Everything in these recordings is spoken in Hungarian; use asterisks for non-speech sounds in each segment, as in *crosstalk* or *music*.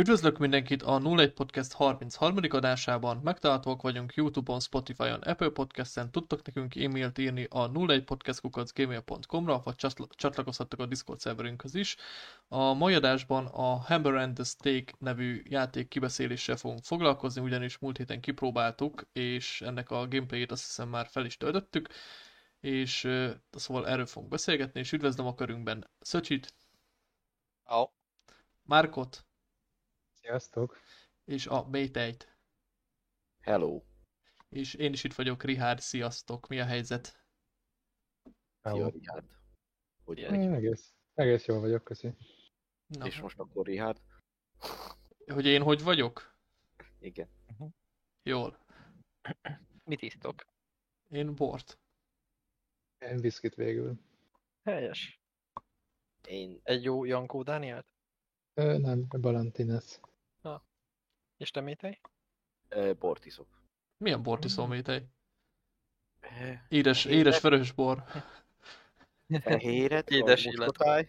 Üdvözlök mindenkit a 01 Podcast 33. adásában. Megtalálhatóak vagyunk YouTube-on, Spotify-on, Apple Podcast-en. Tudtok nekünk e-mailt írni a 01podcastkukacgmail.com-ra, vagy csatlakozhattok a Discord szerverünkhöz is. A mai adásban a Hammer and the Steak nevű játék kibeszéléssel fogunk foglalkozni, ugyanis múlt héten kipróbáltuk, és ennek a gameplayét azt hiszem már fel is töltöttük, és szóval erről fogunk beszélgetni, és üdvözlöm a körünkben Szöcsit, Oh. Márkot, Sziasztok! és a Métejt. Hello. És én is itt vagyok, Rihárd, sziasztok, mi a helyzet? Szia, Hello. Richard. Hogy É, vagy? Egész, egész jól vagyok, köszi. Na, És most akkor Richard? hogy én hogy vagyok? Igen. Jól. Mit isztok? Én bort. Én viszkit végül. Helyes. Én Egy jó Jankó Dánielt? Ö, nem, Valentines. És te Métej? e, bort iszok. Milyen bort iszol, Métej? E, Édes, Édes. édes vörös bor. *laughs* fehéret, Édes a illet. muskotáj,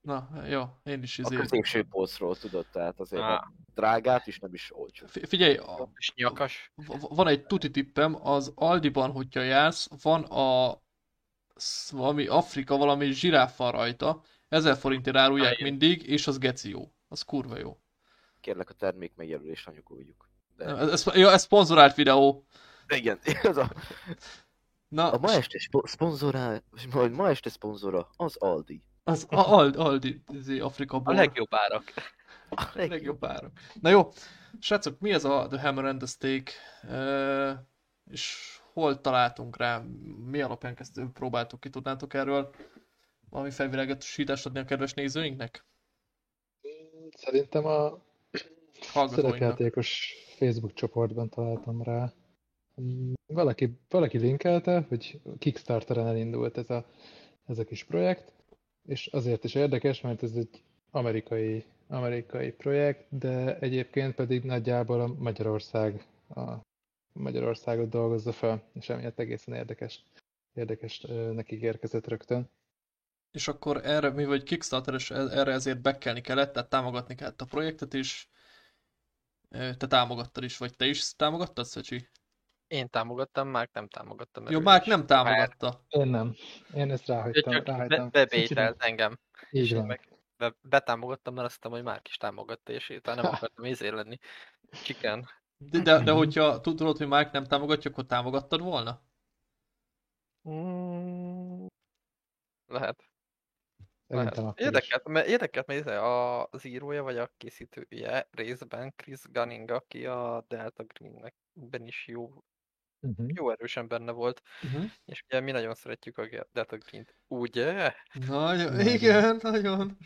Na, jó, én is a izé. középső polcról tudod, tehát azért Á. a drágát is nem is olcsó. Fi- Figyelj, a, És nyakas? van egy tuti tippem, az Aldiban, hogyha jársz, van a valami Afrika, valami zsiráffal rajta, 1000 forintért árulják mindig, és az geci jó. Az kurva jó. Kérlek a termék megjelölést anyagoljuk. De... Ez, ez, ja, ez szponzorált videó. Igen, *laughs* ez a, Na, a ma este spo- szponzorá, majd ma este szponzora az Aldi. az a Aldi, Aldi izé, Afrika A legjobb árak. A legjobb árak. Na jó, srácok, mi ez a The Hammer and the Steak? Uh, és hol találtunk rá? Mi alapján kezdtünk, próbáltuk ki? Tudnátok erről valami felvilágosítást adni a kedves nézőinknek? Szerintem a. szerepjátékos Facebook csoportban találtam rá. Valaki, valaki linkelte, hogy Kickstarteren elindult ez a, ez a kis projekt, és azért is érdekes, mert ez egy amerikai, amerikai projekt, de egyébként pedig nagyjából a Magyarország a Magyarországot dolgozza fel, és emiatt egészen érdekes, érdekes ö, nekik érkezett rögtön. És akkor erre, mi vagy Kickstarter, és e- erre ezért bekelni kellett, tehát támogatni kellett a projektet, ö, te támogattad is, vagy te is támogattad, Szöcsi? Én támogattam, Márk nem támogattam. Jó, Márk nem támogatta. Én nem. Én ezt ráhagytam. Csak be, ráhagytam. bebételt engem. Így van. meg be, betámogattam, mert azt hittem, hogy Márk is támogatta, és utána nem akartam izé lenni. Chicken. De, de, de hogyha tud- tudod, hogy Márk nem támogatja, akkor támogattad volna? Mm, lehet. Lehet. Érdekelt, mert, érdekelt, mert izé a- az írója vagy a készítője részben Chris Gunning, aki a Delta Greennek ben is jó, Mhm. jó erősen benne volt. Uh-huh. És ugye mi nagyon szeretjük a Delta Green-t. Ugye? Nagyon, Nagyon. igen, nagyon.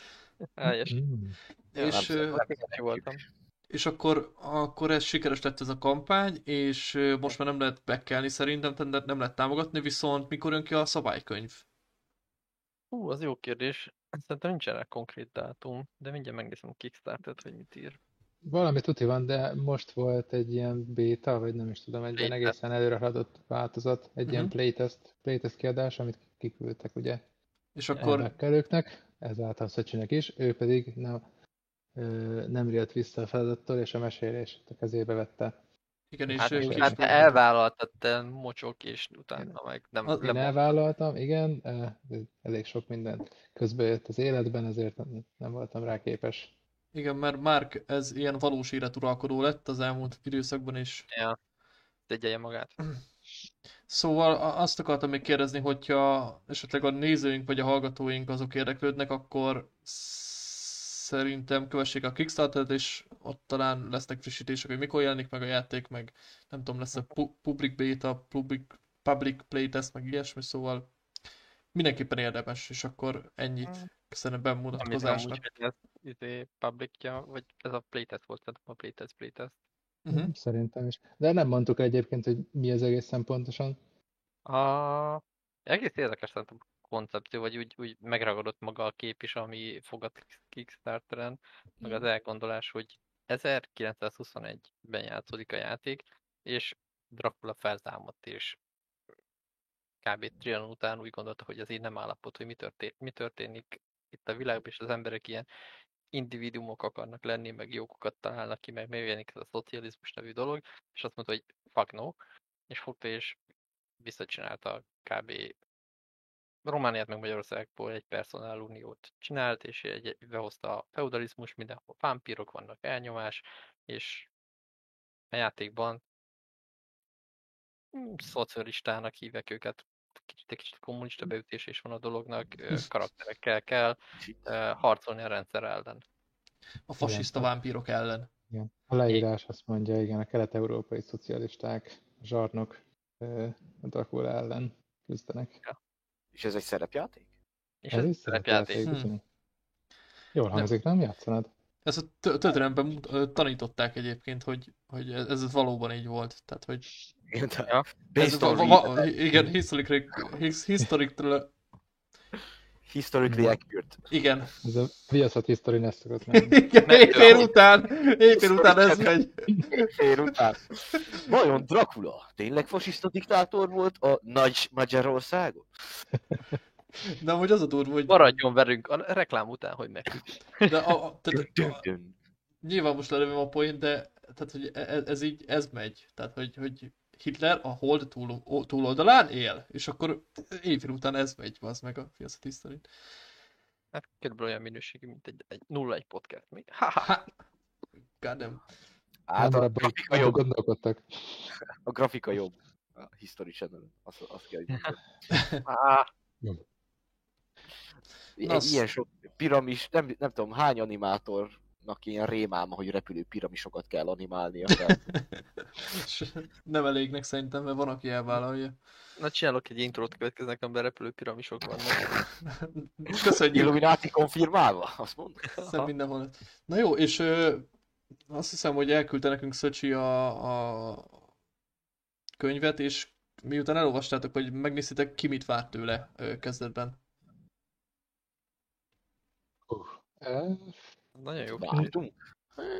Helyes. Mm. Ja, és, nem voltam. és akkor, akkor ez sikeres lett ez a kampány, és most már nem lehet bekelni szerintem, tehát nem lehet támogatni, viszont mikor jön ki a szabálykönyv? Hú, az jó kérdés. Szerintem nincsen rá konkrét dátum, de mindjárt megnézem a Kickstarter-t, hogy mit ír. Valami tuti van, de most volt egy ilyen beta, vagy nem is tudom, egy ilyen egészen előre haladott változat, egy ilyen Mhm. playtest, playtest kiadás, amit kiküldtek ugye És akkor, megkelőknek, ezáltal Szöcsinek is, ő pedig nem, ö, nem riadt vissza a feladattól, és a mesélést a kezébe vette. Igen, és Hát, ö, és- ki is hát te elvállaltad, te mocsok, és utána meg nem Az- Én elvállaltam, igen, elég sok minden közbe jött az életben, ezért nem, nem voltam rá képes. Igen, mert Mark ez ilyen valós életuralkodó lett az elmúlt időszakban, és Ja, tegyelje magát. Szóval azt akartam még kérdezni, hogyha esetleg a nézőink vagy a hallgatóink azok érdeklődnek, akkor szerintem kövessék a Kickstarter-et, és ott talán lesznek frissítések, hogy mikor jelenik meg a játék, meg nem tudom, lesz a pu- public beta, public, public playtest, meg ilyesmi, szóval mindenképpen érdemes, és akkor ennyit köszönöm Nem hiszem bemutatkozásnak. hogy ez izé, publicja, vagy ez a playtest volt, tehát a playtest, playtest. Uh-huh. Szerintem is. De nem mondtuk egyébként, hogy mi az egészen pontosan. A... Egész érdekes szerintem a koncepció, vagy úgy, úgy megragadott maga a kép is, ami fogad Kickstarteren, meg az elgondolás, hogy 1921-ben játszódik a játék, és Dracula feltámadt, és kb. Trianon után úgy gondolta, hogy ez így nem állapot, hogy mi, történ- mi történik itt a világban, és az emberek ilyen individuumok akarnak lenni, meg jókokat találnak ki, meg megjelenik ez a szocializmus nevű dolog, és azt mondta, hogy fuck no, és fogta és visszacsinálta kb. Romániát meg Magyarországból egy personál uniót csinált, és egy, behozta a feudalizmus, mindenhol vámpírok vannak, elnyomás, és a játékban mm, szocialistának hívek őket, kicsit, egy kicsit kommunista beütés is van a dolognak, karakterekkel kell harcolni a rendszer ellen. A fasiszta vámpírok ellen. Igen. A leírás azt mondja, igen, a kelet-európai szocialisták, zsarnok Dracula ellen küzdenek. És ez egy szerepjáték? És Ez ez is szerepjáték. szerepjáték. Hmm. Jól hangzik, nem játszanod? Ezt a tö- történelemben mut- ö, tanították egyébként, hogy, hogy ez ez valóban így volt. Tehát, hogy Igen, Ja. ez, va- va- igen, historic, his- historic, historically accurate. igen. Ez a Viaszat History ne szokott lenni. *laughs* Igen, éjfél után, éjfél után ez megy. Fél után. Vajon Dracula tényleg fasiszta diktátor volt a nagy Magyarországon? De hogy az a durva, hogy Maradjon velünk a reklám után, hogy meg. de a, a, tehát, a, nyilván most lelövöm a point, de tehát, hogy ez, ez így, ez megy. Tehát, hogy, hogy Hitler a hold túl, túloldalán él, és akkor évfél után ez megy, az meg a Fiaszat History. Hát körülbelül olyan minőségű, mint egy, egy 0-1 podcast. Mi? Ha-ha. Ha! God damn. Hát Nem, a abban grafika jobb. gondolkodtak. A grafika jobb. A History Channel. Azt, azt kell, hogy Na, *laughs* ilyen sok piramis, nem, nem tudom, hány animátornak ilyen rémálma, hogy repülő piramisokat kell animálnia. *laughs* Nem elégnek szerintem, mert van, aki elvállalja. Na csinálok egy intrót következnek, amiben repülő piramisok vannak. *laughs* Köszönjük! Illuminati konfirmálva, azt mondod? Hiszem mindenhol. Na jó, és ö, azt hiszem, hogy elküldte nekünk Szöcsi a, a könyvet, és miután elolvastátok, hogy megnéztétek, ki mit várt tőle ö, kezdetben. Eh, Nagyon jó. Vártunk.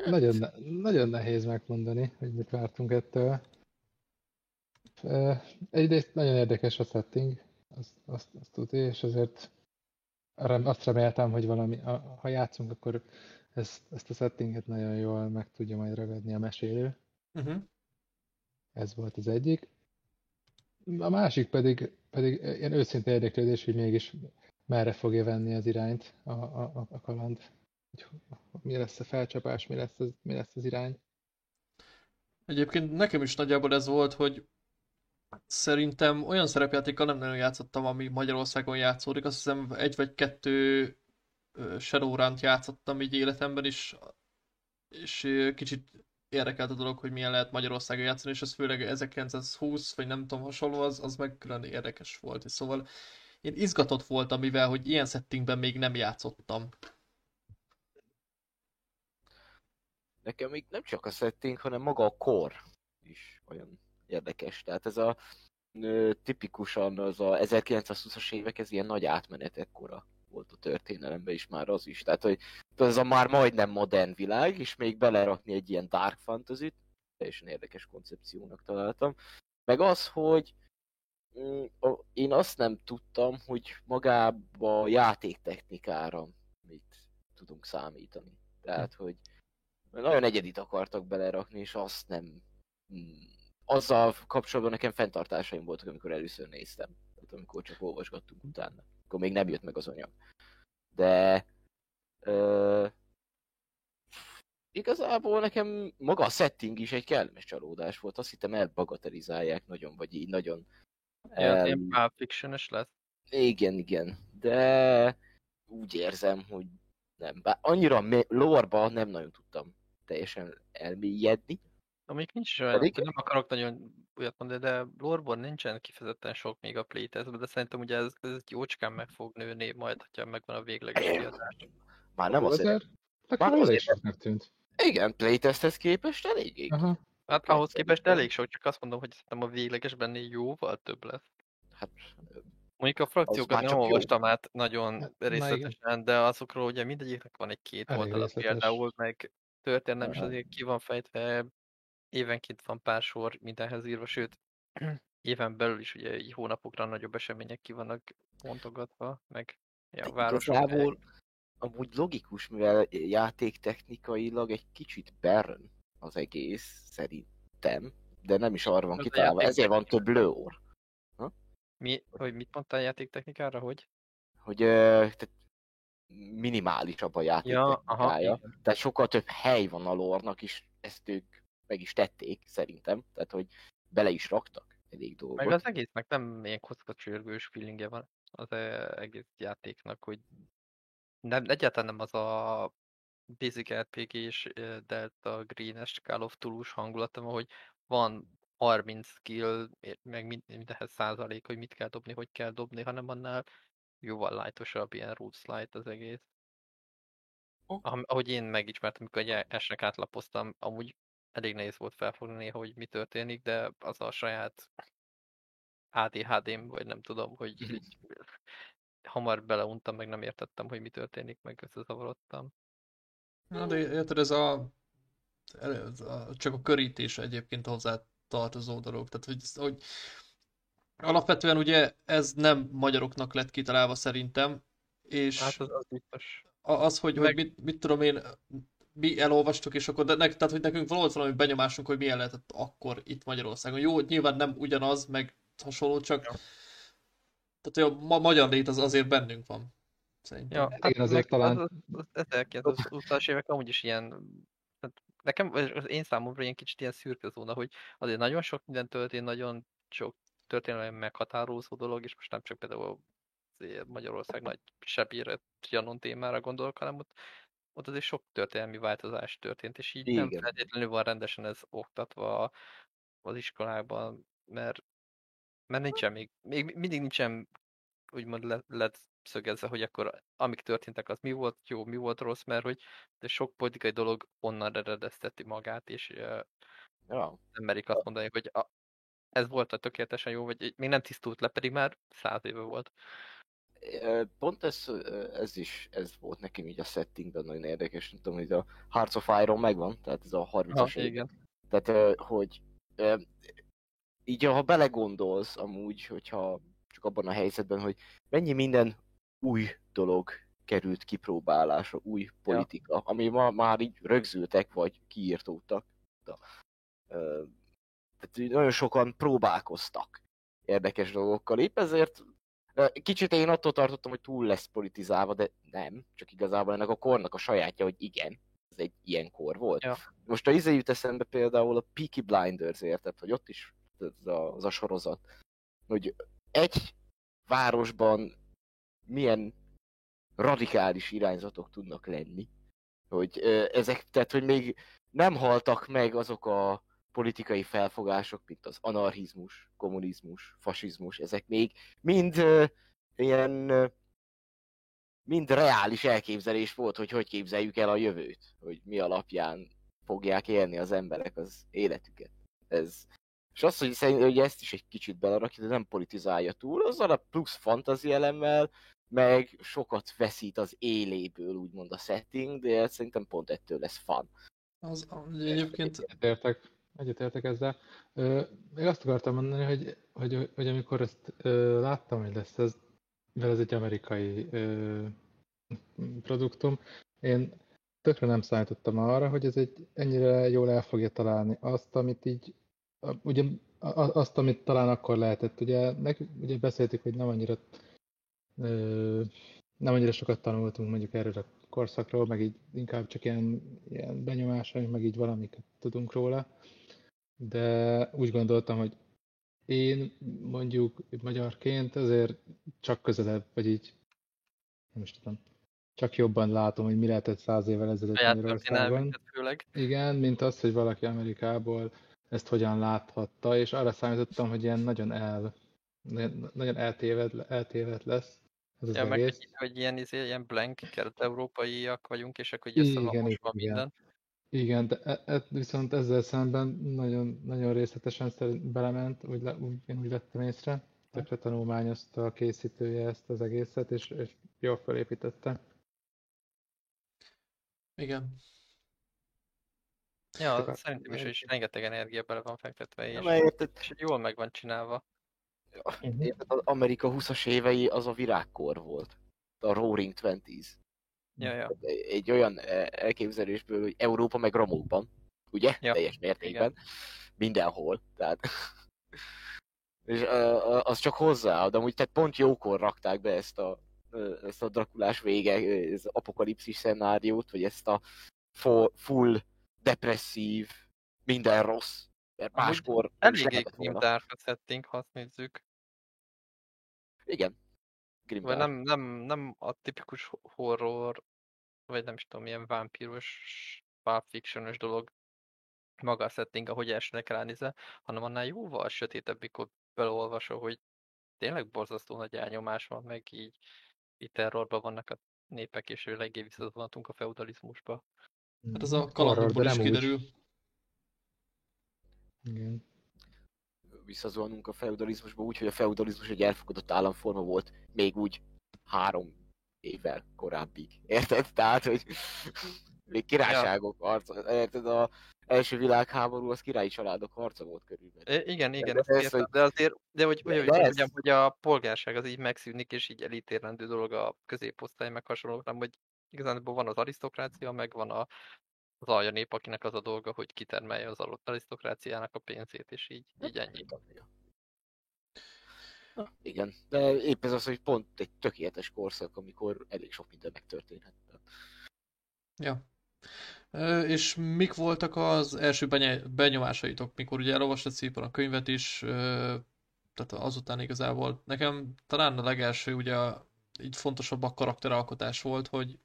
Nagyon, ne- nagyon nehéz megmondani, hogy mit vártunk ettől. Egyrészt nagyon érdekes a setting, azt, azt, azt tudni, és azért azt reméltem, hogy valami, ha játszunk, akkor ezt, ezt a settinget nagyon jól meg tudja majd ragadni a mesélő. Uh-huh. Ez volt az egyik. A másik pedig, pedig ilyen őszinte érdeklődés, hogy mégis merre fogja venni az irányt a, a- a kaland. Mi lesz a felcsapás, mi lesz az, mi lesz az irány. Egyébként nekem is nagyjából ez volt, hogy szerintem olyan szerepjátékkal nem nagyon játszottam, ami Magyarországon játszódik. Azt hiszem egy vagy kettő Shadowrun-t játszottam így életemben is, és kicsit érdekelt a dolog, hogy milyen lehet Magyarországon játszani, és ez főleg 1920, vagy nem tudom, hasonló, az, az meg külön érdekes volt. És szóval én izgatott voltam, mivel, hogy ilyen settingben még nem játszottam. Nekem még nem csak a setting, hanem maga a core is olyan érdekes. Tehát ez a ö, tipikusan az a 1920-as évek, ez ilyen nagy átmenet ekkora volt a történelemben is már az is. Tehát, hogy ez a már majdnem modern világ, és még belerakni egy ilyen dark fantasy teljesen érdekes koncepciónak találtam. Meg az, hogy én azt nem tudtam, hogy magába a játéktechnikára mit tudunk számítani. Tehát, hogy nagyon egyedit akartak belerakni, és azt nem... mm, Azzal kapcsolatban nekem fenntartásaim voltak, amikor először néztem. Tehát amikor csak olvasgattunk utána. Akkor még nem jött meg az anyag. De... Ö, igazából nekem maga a setting is egy kellemes csalódás volt. Azt hittem elbagatelizálják nagyon, vagy így nagyon... Ilyen, el- ilyen Pulp fiction lesz. igen, igen. De úgy érzem, hogy nem. Bár annyira lore-ba nem nagyon tudtam teljesen elmélyedni. Amik nincs is olyan, Pedig- nem akarok nagyon olyat mondani, de lore nincsen kifejezetten sok még a playtestben, de szerintem ugye ez, ez jócskán meg fog nőni majd, hogyha megvan a végleges kiadás. Már nem azért. Azért, Már azért- tűnt. Igen, playtesthez képest eléggé. Aha. Hát ahhoz képest elég sok, csak azt mondom, hogy szerintem a véglegesben jóval több lesz. Hát, Mondjuk a frakciókat nem csak jó. olvastam át nagyon Hát, részletesen, de azokról ugye mindegyiknek van egy két Elég oldala például, meg történelem is azért ki van fejtve, évenként van pár sor mindenhez írva, sőt, *clears throat* éven belül is ugye így hónapokra nagyobb események ki vannak pontogatva, meg ja, városok. igazából amúgy logikus, mivel játéktechnikailag egy kicsit barren az egész, szerintem, de nem is arra van kitalálva, ezért van több lőor. Mi, hogy mit mondtál játéktechnikára, hogy? Hogy tehát minimálisabb a Ja, játéktechnikája, igen. tehát sokkal több hely van a lore és ezt ők meg is tették, szerintem, tehát hogy bele is raktak elég dolgot. Meg az egésznek nem ilyen kockacsörgős feelingje van az eh, egész játéknak, hogy nem, egyáltalán nem az a basic RPG-s eh, Delta Green-es Call of Toulouse hangulatom, hogy van 30 skill, eh, meg mind- mindenhez százalék, hogy mit kell dobni, hogy kell dobni, hanem annál jóval lightosabb, ilyen roots light az egész. Oh. Ahogy én megismertem, amikor egy esnek átlapoztam, amúgy elég nehéz volt felfogni hogy mi történik, de az a saját ADHD-m, vagy nem tudom, hogy Mhm. így hamar beleuntam, meg nem értettem, hogy mi történik, meg összezavarodtam. Na, de érted, ez a, ez a csak a körítés egyébként hozzá tartozó dolog. Tehát, hogy, hogy alapvetően ugye ez nem magyaroknak lett kitalálva szerintem, és Hát az, az biztos. az, hogy, hogy meg- mit, mit tudom én, mi elolvastuk, és akkor, de nek, tehát, hogy nekünk volt valami benyomásunk, hogy milyen lehetett akkor itt Magyarországon. Jó, nyilván nem ugyanaz, meg hasonló, csak Ja. tehát hogy a ma magyar lét az azért bennünk van. Szerintem. Ja, Hát igen, azért meg talán- Az, az, az 1920-as évek amúgy is ilyen, hát nekem, az én számomra ilyen kicsit ilyen szürke zóna, hogy azért nagyon sok minden történt, nagyon sok történelmi meghatározó dolog, és most nem csak például Magyarország nagy sebére Janon témára gondolok, hanem ott, ott azért sok történelmi változás történt, és így nem Igen. feltétlenül van rendesen ez oktatva az iskolákban, mert, mert nincsen még, még mindig nincsen úgymond le, leszögezve, hogy akkor amik történtek, az mi volt jó, mi volt rossz, mert hogy de sok politikai dolog onnan eredezteti magát, és Ja. nem merik azt mondani, hogy a, ez volt a tökéletesen jó, vagy még nem tisztult le, pedig már száz éve volt. Pont ez, ez is, ez volt nekem így a settingben nagyon érdekes, nem tudom, hogy a Hearts of Iron megvan, tehát ez a 30-as Ha, igen. Tehát, hogy így, ha belegondolsz amúgy, hogyha csak abban a helyzetben, hogy mennyi minden új dolog került kipróbálásra, új politika, ami ma már így rögzültek, vagy kiírtódtak. De, ö, tehát nagyon sokan próbálkoztak érdekes dolgokkal. Épp ezért kicsit én attól tartottam, hogy túl lesz politizálva, de nem. Csak igazából ennek a kornak a sajátja, hogy igen, ez egy ilyen kor volt. Ja. Most a izé jut eszembe például a Peaky Blinders, érted, hogy ott is az a, az a sorozat, hogy egy városban milyen radikális irányzatok tudnak lenni, hogy ezek, tehát hogy még nem haltak meg azok a politikai felfogások, mint az anarchizmus, kommunizmus, fasizmus, ezek még mind ö, ilyen ö, mind reális elképzelés volt, hogy hogy képzeljük el a jövőt, hogy mi alapján fogják élni az emberek az életüket. Ez, és azt, hogy, szerint, hogy ezt is egy kicsit belerakja, de nem politizálja túl, azzal a plusz fantazi elemmel, meg sokat veszít az éléből, úgymond a setting, de szerintem pont ettől lesz fun. Az, egyébként Egyetértek, egyetértek ezzel. Még azt akartam mondani, hogy, hogy, hogy amikor ezt láttam, hogy lesz ez, mivel ez egy amerikai produktum, én tökre nem számítottam arra, hogy ez egy ennyire jól el fogja találni azt, amit így, ugye azt, amit talán akkor lehetett. Ugye, nekünk, ugye beszéltük, hogy nem annyira ö, nem annyira sokat tanultunk mondjuk erről a korszakról, meg így inkább csak ilyen, ilyen benyomásaink, meg így valamiket tudunk róla. De úgy gondoltam, hogy én mondjuk magyarként azért csak közelebb, vagy így, nem is tudom, csak jobban látom, hogy mi lehetett száz évvel ezelőtt Magyarországon. főleg. Igen, mint az, hogy valaki Amerikából ezt hogyan láthatta, és arra számítottam, hogy ilyen nagyon el, nagyon eltéved, eltévedt lesz ez az Ja, meg egész. hogy, hogy ilyen, izé, ilyen blank kelet-európaiak vagyunk, és akkor így Igen, össze van igen, igen. de e, e, viszont ezzel szemben nagyon, nagyon részletesen szerint belement, úgy, le, úgy, én úgy vettem észre, tökre tanulmányozta a készítője ezt az egészet, és, és jól felépítette. igen. Ja, Sokat- szerintem is, is rengeteg energia bele van fektetve, és, érted, és jól meg van csinálva. Mhm. érted, az Amerika 20-as évei az a virágkor volt. A Roaring Twenties. Ja, ja. Egy olyan eh, elképzelésből, hogy Európa meg romokban, ugye? Ja, Teljes mértékben. Mindenhol. Tehát... *laughs* És az csak hozzá, de amúgy tehát pont jókor rakták be ezt a, ezt a Drakulás vége, ez apokalipszis szenáriót, vagy ezt a full depresszív, minden rossz. Mert máskor Eléggé setting, ha azt nézzük. Igen. Grimdark. nem, nem, nem a tipikus horror, vagy nem is tudom, ilyen vámpíros, pulp fictionos dolog maga a setting, ahogy elsőnek ránézve, hanem annál jóval sötétebb, mikor beleolvasol, hogy tényleg borzasztó nagy elnyomás van, meg így, így terrorban vannak a népek, és eléggé visszavonatunk a feudalizmusba. Hát ez a Horror, kalandokból is kiderül. Igen. Visszazolnunk a feudalizmusba úgy, hogy a feudalizmus egy elfogadott államforma volt, még úgy három évvel korábbig. Érted? Tehát, hogy még királyságok harca. Érted? A első világháború az királyi családok harca volt körülbelül. É, igen, igen, de ezt ez, értem, hogy- de azért, de hogy, hogy, hogy mondjam, hogy a polgárság az így megszűnik, és így elítélendő dolog a középosztály meg hasonlók, nem, hogy igazából van az arisztokrácia, meg van a, az alja nép, akinek az a dolga, hogy kitermelje az arisztokráciának a pénzét, és így, így ennyi. Na, igen, de épp ez az, hogy pont egy tökéletes korszak, amikor elég sok minden megtörténhet. Ja. És mik voltak az első benyomásaitok, mikor ugye elolvastad szépen a könyvet is, tehát azután igazából nekem talán a legelső ugye így fontosabb a karakteralkotás volt, hogy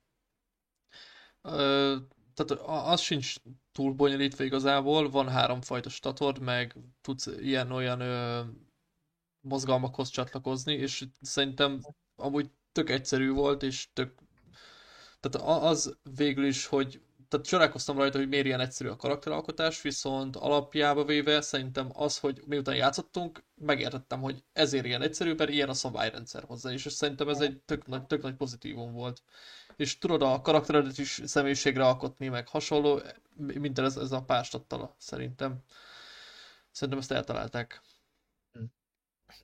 tehát az sincs túl bonyolítva igazából, van háromfajta statord, meg tudsz ilyen-olyan ö, mozgalmakhoz csatlakozni, és szerintem amúgy tök egyszerű volt, és tök tehát az végül is, hogy tehát csodálkoztam rajta, hogy miért ilyen egyszerű a karakteralkotás, viszont alapjába véve szerintem az, hogy miután játszottunk, megértettem, hogy ezért ilyen egyszerű, mert ilyen a szabályrendszer hozzá, és szerintem ez egy tök nagy, tök nagy pozitívum volt. És tudod a karakteredet is személyiségre alkotni, meg hasonló, minden ez, ez a párstattala, szerintem. Szerintem ezt eltalálták.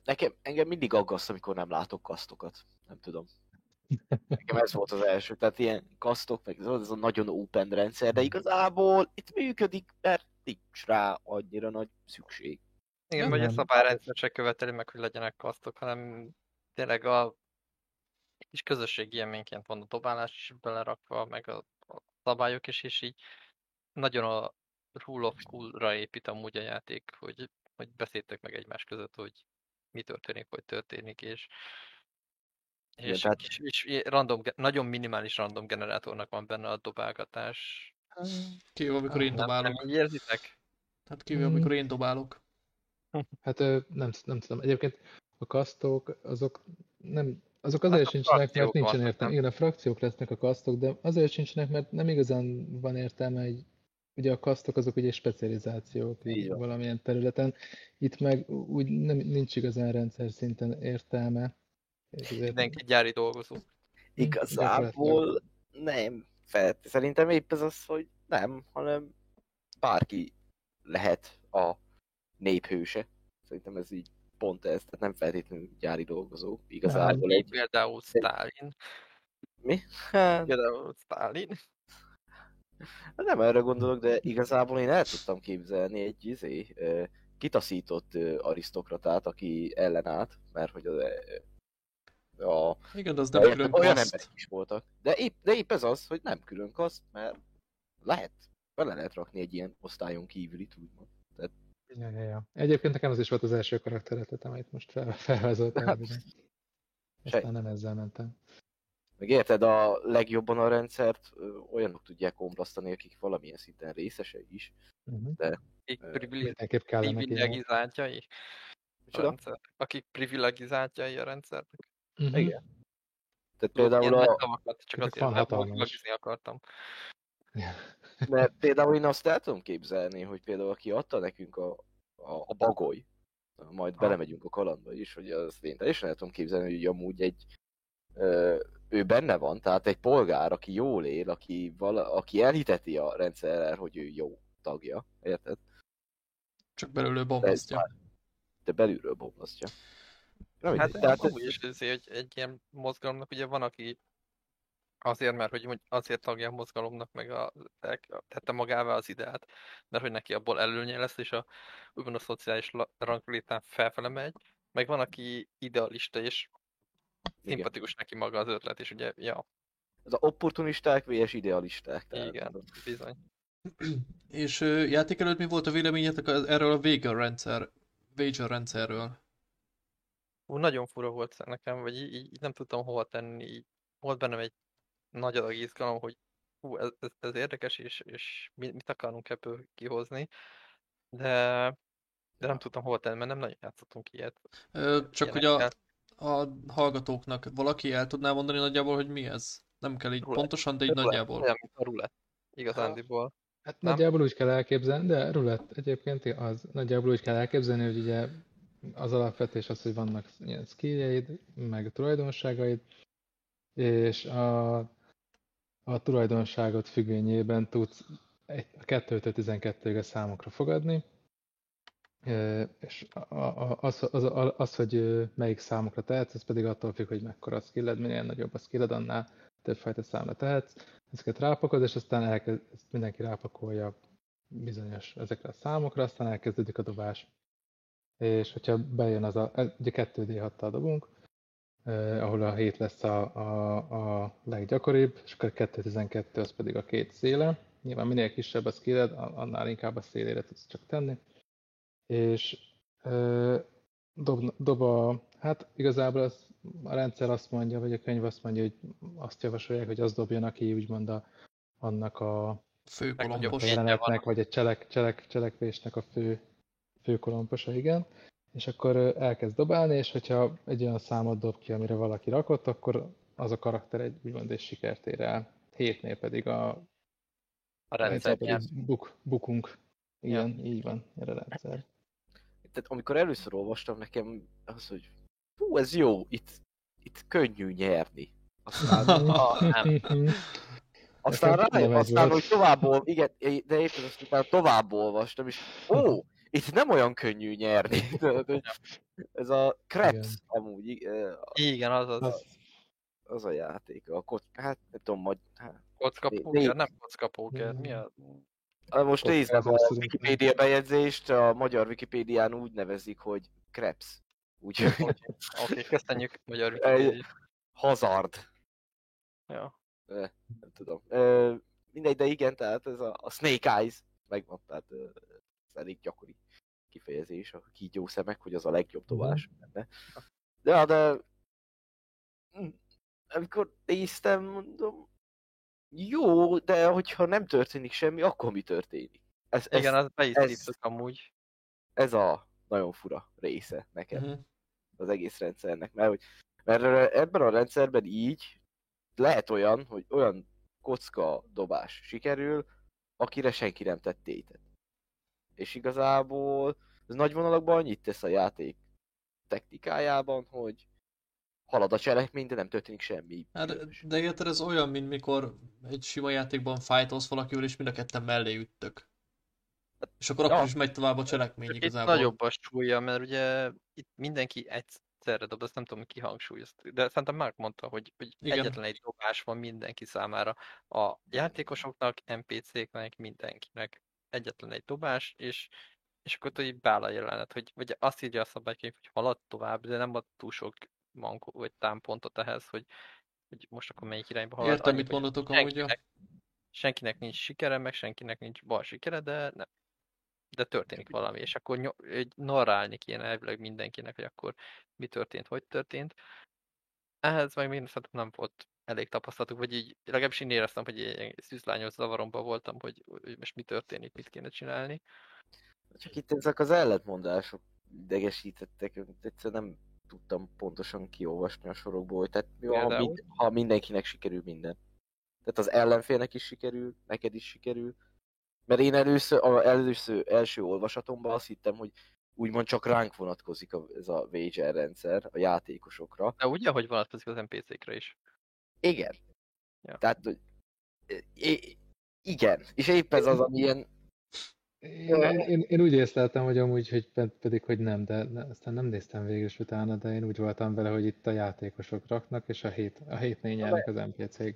Nekem, engem mindig aggaszt, amikor nem látok kasztokat. Nem tudom. Nekem ez volt az első. Tehát ilyen kasztok, meg ez a nagyon open rendszer, de igazából itt működik, mert nincs rá annyira nagy szükség. Igen, Nem, vagy a nem. szabályrendszer se követeli meg, hogy legyenek kasztok, hanem tényleg a kis közösségi élményként van a dobálás is belerakva, meg a, a szabályok is, és így nagyon a rule of cool-ra épít amúgy a játék, hogy, hogy beszéltek meg egymás között, hogy mi történik, hogy történik, és és, tehát- és, és random, nagyon minimális random generátornak van benne a dobálgatás. Kivéve, amikor én Nem, nem dobálok. így érzitek? Hát Mm. amikor én dobálok. Hát nem, nem tudom. Egyébként a kasztok, azok nem, azok azért Hát sincsenek, mert nincsen értelme. Igen, a frakciók lesznek a kasztok, de azért sincsenek, mert nem igazán van értelme, hogy ugye a kasztok azok ugye specializációk Így van. valamilyen területen. Itt meg úgy nem, nincs igazán rendszer szinten értelme. Ezért- Mindenki gyári dolgozó. Igazából nem. Fel, szerintem épp ez az, hogy nem, hanem bárki lehet a néphőse. Szerintem ez így pont ez, tehát nem feltétlenül gyári dolgozó. Igazából egy... Például Stalin. Mi? Hát, Például Stalin. nem erre gondolok, de igazából én el tudtam képzelni egy izé, kitaszított arisztokratát, aki ellenállt, mert hogy az, a, Igen, az nem olyan, külön olyan kaszt. emberek is voltak. De épp, de épp ez az, hogy nem külön kaszt, mert lehet, bele lehet rakni egy ilyen osztályon kívülit, úgymond. Ja, ja, ja. Egyébként nekem az is volt az első karakterötletem, amit most fel, felvázoltál. Aztán nem ezzel mentem. Meg érted, a legjobban a rendszert olyanok tudják omlasztani, akik valamilyen szinten részesei is. Uh-huh. Ö, privile- Mindenképp ilyen. privilegizáltjai a Micsoda? rendszer. Akik privilegizáltjai a rendszernek. Uh-huh. Igen. Tehát például, a, szavakat, csak azért nem hatalmas. Mert például én azt el tudom képzelni, hogy például aki adta nekünk a, a, a bagoly, majd Aha. belemegyünk a kalandba is, hogy azt én teljesen el tudom képzelni, hogy amúgy egy ö, ő benne van, tehát egy polgár, aki jól él, aki, vala, aki elhiteti a rendszerrel, hogy ő jó tagja, érted? Csak belőle De, ez bombasztja. már- de belülről bombasztja. Na, Hát tehát amúgy is ez, hogy egy ilyen mozgalomnak ugye van, aki Azért, mert hogy hogy azért tagja a mozgalomnak, meg a, el- tette magává az ideát, mert hogy neki abból előnye lesz, és a, úgymond a szociális ranglétán felfele megy, meg van, aki idealista, és szimpatikus neki maga az ötlet, és ugye, ja, Az a opportunisták vs idealisták. Tehát igen, bizony. *clears throat* És ö, játék előtt mi volt a véleményetek az- erről a Wager rendszer, Wager rendszerről? Ú, nagyon fura volt nekem, vagy így, így nem tudtam hova tenni, így volt bennem egy nagy adag izgalom, hogy hú, ez, ez, ez érdekes, és, és mi- mit akarunk ebből kihozni, de, de nem tudtam hova tenni, mert nem nagyon játszottunk ilyet. Ö, csak hogy a, a hallgatóknak valaki el tudná mondani nagyjából, hogy mi ez? Nem kell így Roulette. pontosan, de így Roulette, nagyjából. Mint a rulett, igazándiból. Hát Nem? nagyjából úgy kell elképzelni, de rulett egyébként az nagyjából úgy kell elképzelni, hogy ugye az alapvetés az, hogy vannak ilyen skilljeid, meg tulajdonságaid, és a, a tulajdonságot függvényében tudsz egy, a 2-től 12-ig a számokra fogadni, és az, az, az, az, hogy melyik számokra tehetsz, ez pedig attól függ, hogy mekkora a skilled, minél nagyobb a skilled, annál többfajta számra tehetsz. Ezeket rápakod, és aztán elkezd, mindenki rápakolja bizonyos ezekre a számokra, aztán elkezdődik a dobás. És hogyha bejön az a, ugye 2D6-tal dobunk, eh, ahol a 7 lesz a, a, a leggyakoribb, és akkor a 212 az pedig a két széle. Nyilván minél kisebb a skilled, annál inkább a szélére tudsz csak tenni. És ö, dob, dob a, hát igazából az, a rendszer azt mondja, vagy a könyv azt mondja, hogy azt javasolják, hogy az dobjon, aki úgymond a, annak a Főkolompos. Jelenetnek, vagy egy cselek, cselek, cselekvésnek a fő, fő kolomposa, igen. És akkor elkezd dobálni, és hogyha egy olyan számot dob ki, amire valaki rakott, akkor az a karakter egy úgymond egy sikert ér el. Hétnél pedig a, A rendszer buk, bukunk. Igen, így van, erre rendszer. Tehát amikor először olvastam, nekem az, hogy hú, ez jó, itt, itt könnyű nyerni. Aztán, *laughs* Ah, nem. aztán rájöttem, aztán, hogy tovább, ol- igen, de éppen azt utána tovább olvastam, és ó, itt nem olyan könnyű nyerni. *laughs* Ez a Krebs Igen. amúgy, Igen, az az. Az, az a játék, a kock, hát nem tudom, majd, hát, Kocka póker, nem kocka póker, mi a... Most nézem a. Wikipédia bejegyzést, a magyar Wikipédián úgy nevezik, hogy Krebs. Úgyhogy Oké, köszönjük magyar Wikipédia. hazard. Ja. Nem tudom. Ö, mindegy, de igen, tehát ez a, a Snake Eyes megvan, tehát elég gyakori kifejezés, a kígyó szemek, hogy az a legjobb dobás benne. De, de amikor néztem, mondom, jó, de hogyha nem történik semmi, akkor mi történik? Ez, ez, Igen, az be is ez- amúgy. ez a nagyon fura része nekem Mhm. az egész rendszernek, mert, hogy, mert ebben a rendszerben így lehet olyan, hogy olyan kocka dobás sikerül, akire senki nem tett tétet. És igazából ez nagy vonalakban annyit tesz a játék technikájában, hogy halad a cselekmény, de nem történik semmi. Hát, de érted, ez olyan, mint mikor egy sima játékban fájtolsz valakivel, és mind a ketten mellé üttök. És akkor Ja. akkor is megy tovább a cselekmény Csak itt igazából. nagyobb a súlya, mert ugye itt mindenki egyszerre dob, azt nem tudom, ki hangsúlyozta. De szerintem Mark mondta, hogy, hogy Igen. egyetlen egy dobás van mindenki számára. A játékosoknak, NPC-knek, mindenkinek egyetlen egy dobás, és, és akkor ott így a jelenet, hogy vagy azt írja a szabálykönyv, hogy halad tovább, de nem ad túl sok mankó, vagy támpontot ehhez, hogy, hogy most akkor melyik irányba halad. Értem, mit mondatok amúgy. ja. senkinek, nincs sikere, meg senkinek nincs bal sikere, de nem. De történik valami, és akkor ny- egy narrálni kéne elvileg mindenkinek, hogy akkor mi történt, hogy történt. Ehhez meg még szerintem nem volt elég tapasztalatuk, vagy így legalábbis én éreztem, hogy egy szűzlányos zavaromban voltam, hogy, hogy most mi történik, mit kéne csinálni. Csak itt ezek az ellentmondások idegesítettek, egyszerűen nem tudtam pontosan kiolvasni a sorokból, hogy tehát mi van, ha, mind, ha mindenkinek sikerül minden. Tehát az ellenfélnek is sikerül, neked is sikerül. Mert én először, a először, első olvasatomban azt hittem, hogy úgymond csak ránk vonatkozik a, ez a wager rendszer, a játékosokra. De ugye, hogy vonatkozik az NPC-kre is. Igen. Ja. Tehát, hogy igen. És épp ez az, ami ilyen Én, én, én, úgy észleltem, hogy amúgy, hogy ped- pedig, hogy nem, de aztán nem néztem végül is utána, de én úgy voltam vele, hogy itt a játékosok raknak, és a hét, a hétnél nyernek az NPC-k.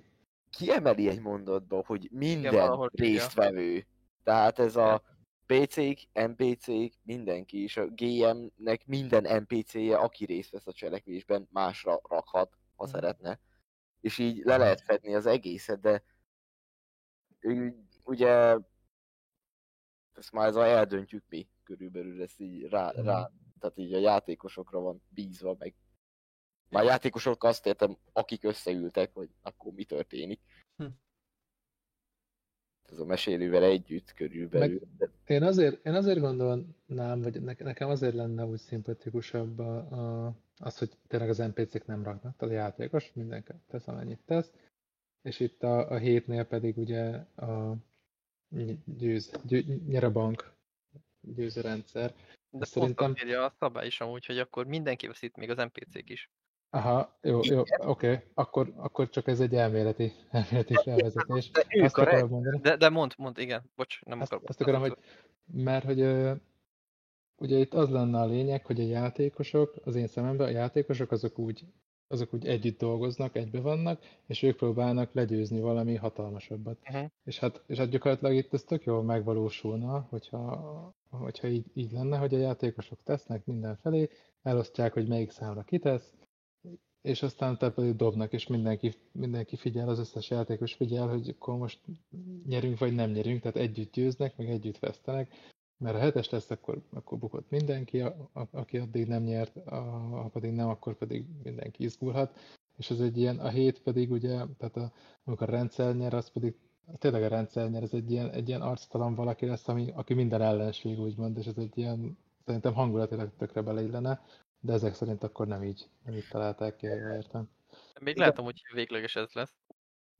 kiemeli egy mondatba, hogy minden írja. résztvevő. Tehát ez a PC-k, NPC-k, mindenki, és a GM-nek minden NPC-je, aki részt vesz a cselekvésben, másra rakhat, ha Mhm. szeretne. És így le lehet fedni az egészet, de ugye ezt már ez a eldöntjük mi körülbelül, ezt így rá, Mhm. rá, tehát így a játékosokra van bízva, meg már játékosok azt értem, akik összeültek, hogy akkor mi történik. Hm. Ez a mesélővel együtt körülbelül. De Én azért, én azért gondolnám, vagy ne- nekem azért lenne úgy szimpatikusabb a, a, az, hogy tényleg az NPC-k nem raknak, tehát a játékos mindenki tesz, amennyit tesz, és itt a, a hétnél pedig ugye a győz, győ, nyer a bank győzőrendszer. De szerintem- írja a szabály is amúgy, hogy akkor mindenki veszít, még az NPC-k is. Aha, jó, jó, oké, akkor, akkor csak ez egy elméleti, elméleti *laughs* felvezetés. de Azt akarom mondani. De, de mond, mond, igen, bocs, nem Azt, akarom. azt akarom, hogy mert hogy ugye itt az lenne a lényeg, hogy a játékosok, az én szememben a játékosok azok úgy, azok úgy együtt dolgoznak, egybe vannak, és ők próbálnak legyőzni valami hatalmasabbat. Uh-huh. És hát, és hát gyakorlatilag itt ez tök jól megvalósulna, hogyha, hogyha így, így lenne, hogy a játékosok tesznek mindenfelé, elosztják, hogy melyik számra kitesz, és aztán te pedig dobnak, és mindenki, mindenki figyel, az összes játékos figyel, hogy akkor most nyerünk vagy nem nyerünk, tehát együtt győznek, meg együtt vesztenek, mert ha hetes lesz, akkor, akkor bukott mindenki, a, a, aki addig nem nyert, a, ha pedig nem, akkor pedig mindenki izgulhat, és ez egy ilyen, a hét pedig ugye, tehát a, amikor a rendszer nyer, az pedig tényleg a rendszer nyer, ez egy ilyen, egy ilyen arctalan valaki lesz, ami, aki minden ellenség, úgymond, és ez egy ilyen, szerintem hangulatilag tökre beleillene, de ezek szerint akkor nem így, nem így találták ki, ha értem. Még látom, hogy végleges ez lesz.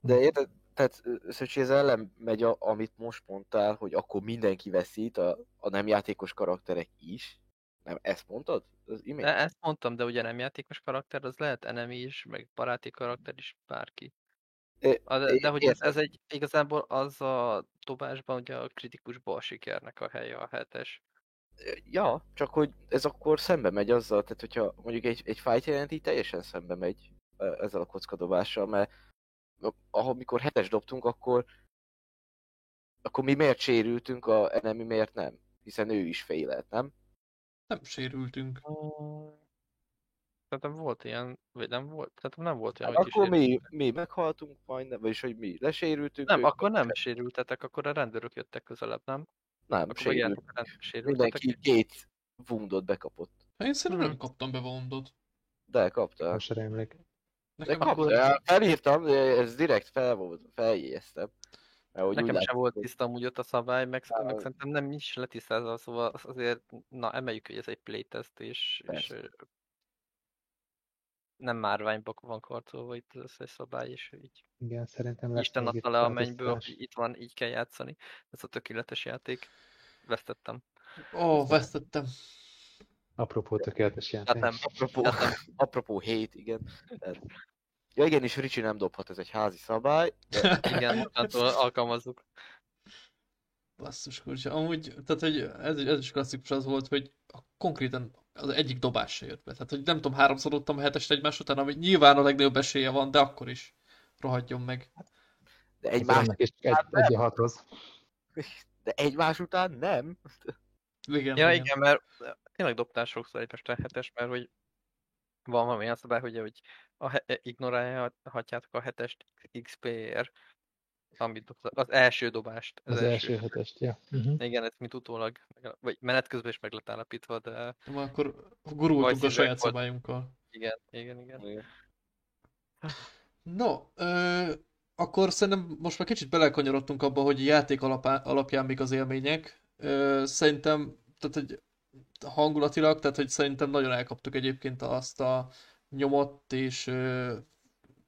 De érted, tehát Szöcsi, ez ellen megy, a, amit most mondtál, hogy akkor mindenki veszít, a, a nem játékos karakterek is. Nem, ezt mondtad? Az imént? De ezt mondtam, de ugye nem játékos karakter, az lehet enemy is, meg baráti karakter is, bárki. De, de hogy ez, ez egy, igazából az a dobásban ugye a kritikus bal sikernek a helye a hetes. Ja, csak hogy ez akkor szembe megy azzal, tehát hogyha mondjuk egy, egy fight jelent, így teljesen szembe megy ezzel a kockadobással, mert amikor hetes dobtunk, akkor akkor mi miért sérültünk, a enemy miért nem? Hiszen ő is félelt, nem? Nem sérültünk. Szerintem volt ilyen, vagy nem volt, szerintem nem volt olyan, Hát hogy akkor mi, mi meghaltunk majdnem, vagyis hogy mi lesérültünk. Nem, akkor nem meg- sérültetek, akkor a rendőrök jöttek közelebb, nem? Nem, Akkor sérült. a sérültetek. Mindenki két wundot bekapott. Hát én szerintem nem Mhm. kaptam be vondot. De kapta. Most sem emlék. De Nekem kapta, ja, felírtam, de ez direkt fel volt, feljegyeztem. Mert hogy Nekem sem volt tiszta amúgy ott a szabály, meg, Á, meg szerintem nem is letisztázva, szóval az- azért, na emeljük, hogy ez egy playtest, és, és Persze. ö, nem márványba van karcolva itt az összes szabály, és így Igen, szerintem Isten adta le a mennyből, hogy itt van, így kell játszani. Ez a tökéletes játék. Vesztettem. Ó, vesztettem. Apropó tökéletes játék. Hát nem. Apropó, Hát *laughs* nem. apropó hét, igen. Tehát- Ja igen, és Ricsi nem dobhat, ez egy házi szabály. De *laughs* Igen, mostantól alkalmazzuk. Basszus kurcsa. Amúgy, tehát hogy ez, ez is klasszikus az volt, hogy a, konkrétan az egyik dobás se jött be. Tehát, hogy nem tudom, háromszor dobtam a hetest egymás után, ami nyilván a legnagyobb esélye van, de akkor is rohadjon meg. de Egy egymás, annak is egy, egy a hathoz. de egymás után nem. Igen, Ja, igen, mert tényleg dobtál sokszor egymást a hetes, mert hogy van valami olyan szabály, hogy, hogy a he- ignorálhatjátok a hetest XP-ért, amit dobtál, az első dobást. Az első hetest, ja. Uh-huh. Igen, ez mint utólag, vagy menet közben is meg lett állapítva, de De akkor gurultunk a saját volt. szabályunkkal. igen, igen, igen. Igen. No, ö, akkor szerintem most már kicsit belekanyarodtunk abba, hogy játék alapá, alapján mik az élmények. Ö, szerintem, tehát hogy hangulatilag, tehát hogy szerintem nagyon elkaptuk egyébként azt a nyomott és ö,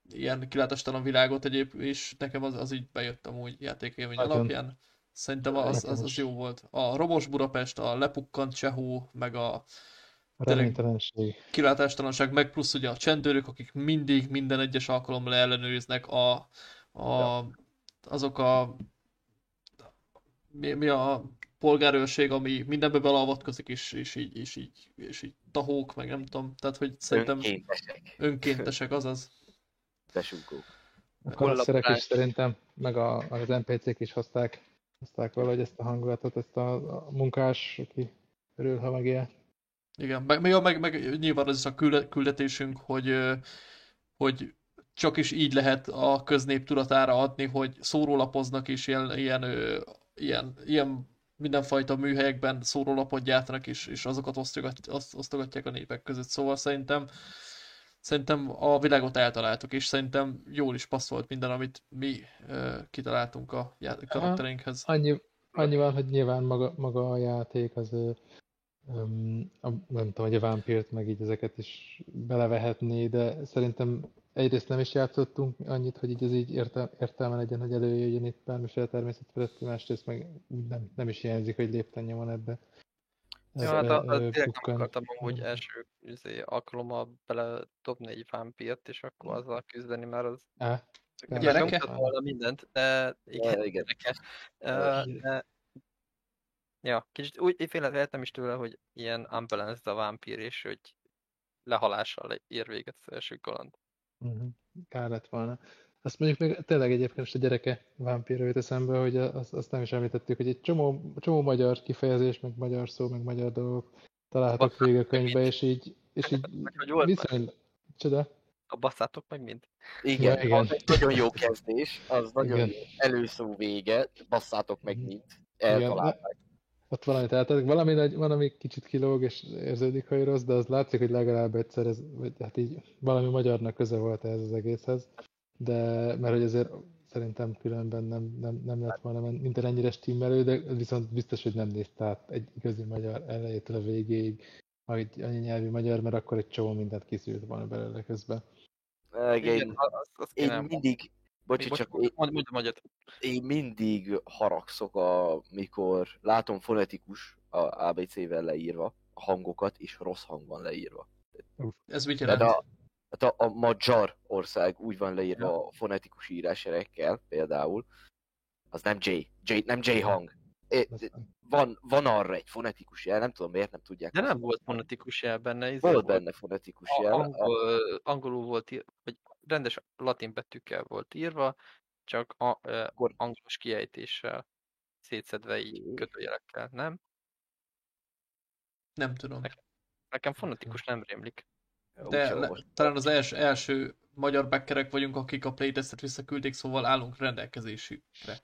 ilyen kilátástalan világot egyéb, és nekem az, az így bejött amúgy játékélmény alapján. Szerintem az, az, az jó volt. A Romos Budapest, a lepukkant Csehó, meg a reménytelenség. kilátástalanság, meg plusz ugye a csendőrök, akik mindig minden egyes alkalommal ellenőriznek a, a azok a mi, mi a polgárőrség, ami mindenbe beleavatkozik, és, és így, és így, és így tahók, meg nem tudom, tehát hogy szerintem Önkéntesek. önkéntesek, azaz. Besunkók. A karakterek is szerintem, meg a, az NPC-k is hozták, hozták valahogy ezt a hangulatot, ezt a, a munkás, aki örül, ha megél. Igen, meg, meg, meg, meg nyilván az is a külde- küldetésünk, hogy, hogy csak is így lehet a köznép tudatára adni, hogy szórólapoznak és ilyen, ilyen, ilyen, ilyen mindenfajta műhelyekben szórólapot gyártanak, és, és azokat osztogat, oszt- osztogatják a népek között. Szóval szerintem szerintem a világot eltaláltuk, és szerintem jól is passzolt minden, amit mi ö, kitaláltunk a já- karaktereinkhez. Annyi, annyi van, hogy nyilván maga, maga a játék az, öm, a, nem tudom, hogy a vámpírt meg így ezeket is belevehetné, de szerintem egyrészt nem is játszottunk annyit, hogy így ez így értel, értelme legyen, hogy előjöjjön itt bármiféle természet feletti, másrészt meg nem, nem is hiányzik, hogy lépten nyomon ebbe. Ja, hát a, a direkt nem akartam amúgy első izé, alkalommal bele dobni egy vámpírt, és akkor azzal küzdeni, mert az Á, Nem. Gyereke? nyomtat volna mindent, de igen, Ja, igen. Ö, de, ja, kicsit úgy féltem is tőle, hogy ilyen unbalanced a vámpír, és hogy lehalással ér véget az első kaland. Uh-huh. Kár lett volna. Azt mondjuk még tényleg egyébként most a gyereke vámpírra jut eszembe, hogy azt, azt nem is említettük, hogy egy csomó, csomó magyar kifejezés, meg magyar szó, meg magyar dolgok találhatók végig a könyvbe, mind. és így, és így viszonylag... Csoda? A basszátok meg mind? Igen, Ja, igen. az egy nagyon jó kezdés, az nagyon Igen. előszó vége, basszátok meg Mhm. mint Igen, eltalálták. Ott valamit eltettek, valami, nagy, valami kicsit kilóg, és érződik, hogy rossz, de az látszik, hogy legalább egyszer ez, vagy hát így valami magyarnak köze volt ehhez az egészhez. De, mert hogy azért szerintem különben nem, nem, nem lett volna minden ennyire stimmelő, de viszont biztos, hogy nem nézte át egy igazi magyar elejétől a végéig, vagy annyi nyelvű magyar, mert akkor egy csomó mindent kiszűrt volna belőle közben. Igen, Én, azt, azt én mindig, bocsi, Bocs, csak mondj, én, mondj, mondjad. én mindig haragszok, amikor látom fonetikus a ABC-vel leírva a hangokat, és rossz hang van leírva. Ez mit Tehát jelent? a, tehát a, a magyar ország úgy van leírva a fonetikus írásjerekkel, például, az nem J, J nem J hang. É, van, van arra egy fonetikus jel, nem tudom miért nem tudják. De nem volt fonetikus jel benne. izé Volt benne fonetikus A- jel. A, angol, angolul volt vagy rendes latin betűkkel volt írva, csak a, ö, Akkor- angolos kiejtéssel szétszedve így kötőjelekkel, nem? Nem tudom. Nekem fonetikus nem rémlik. De le, talán az első, első magyar bekkerek vagyunk, akik a playtestet visszaküldték, szóval állunk rendelkezésükre.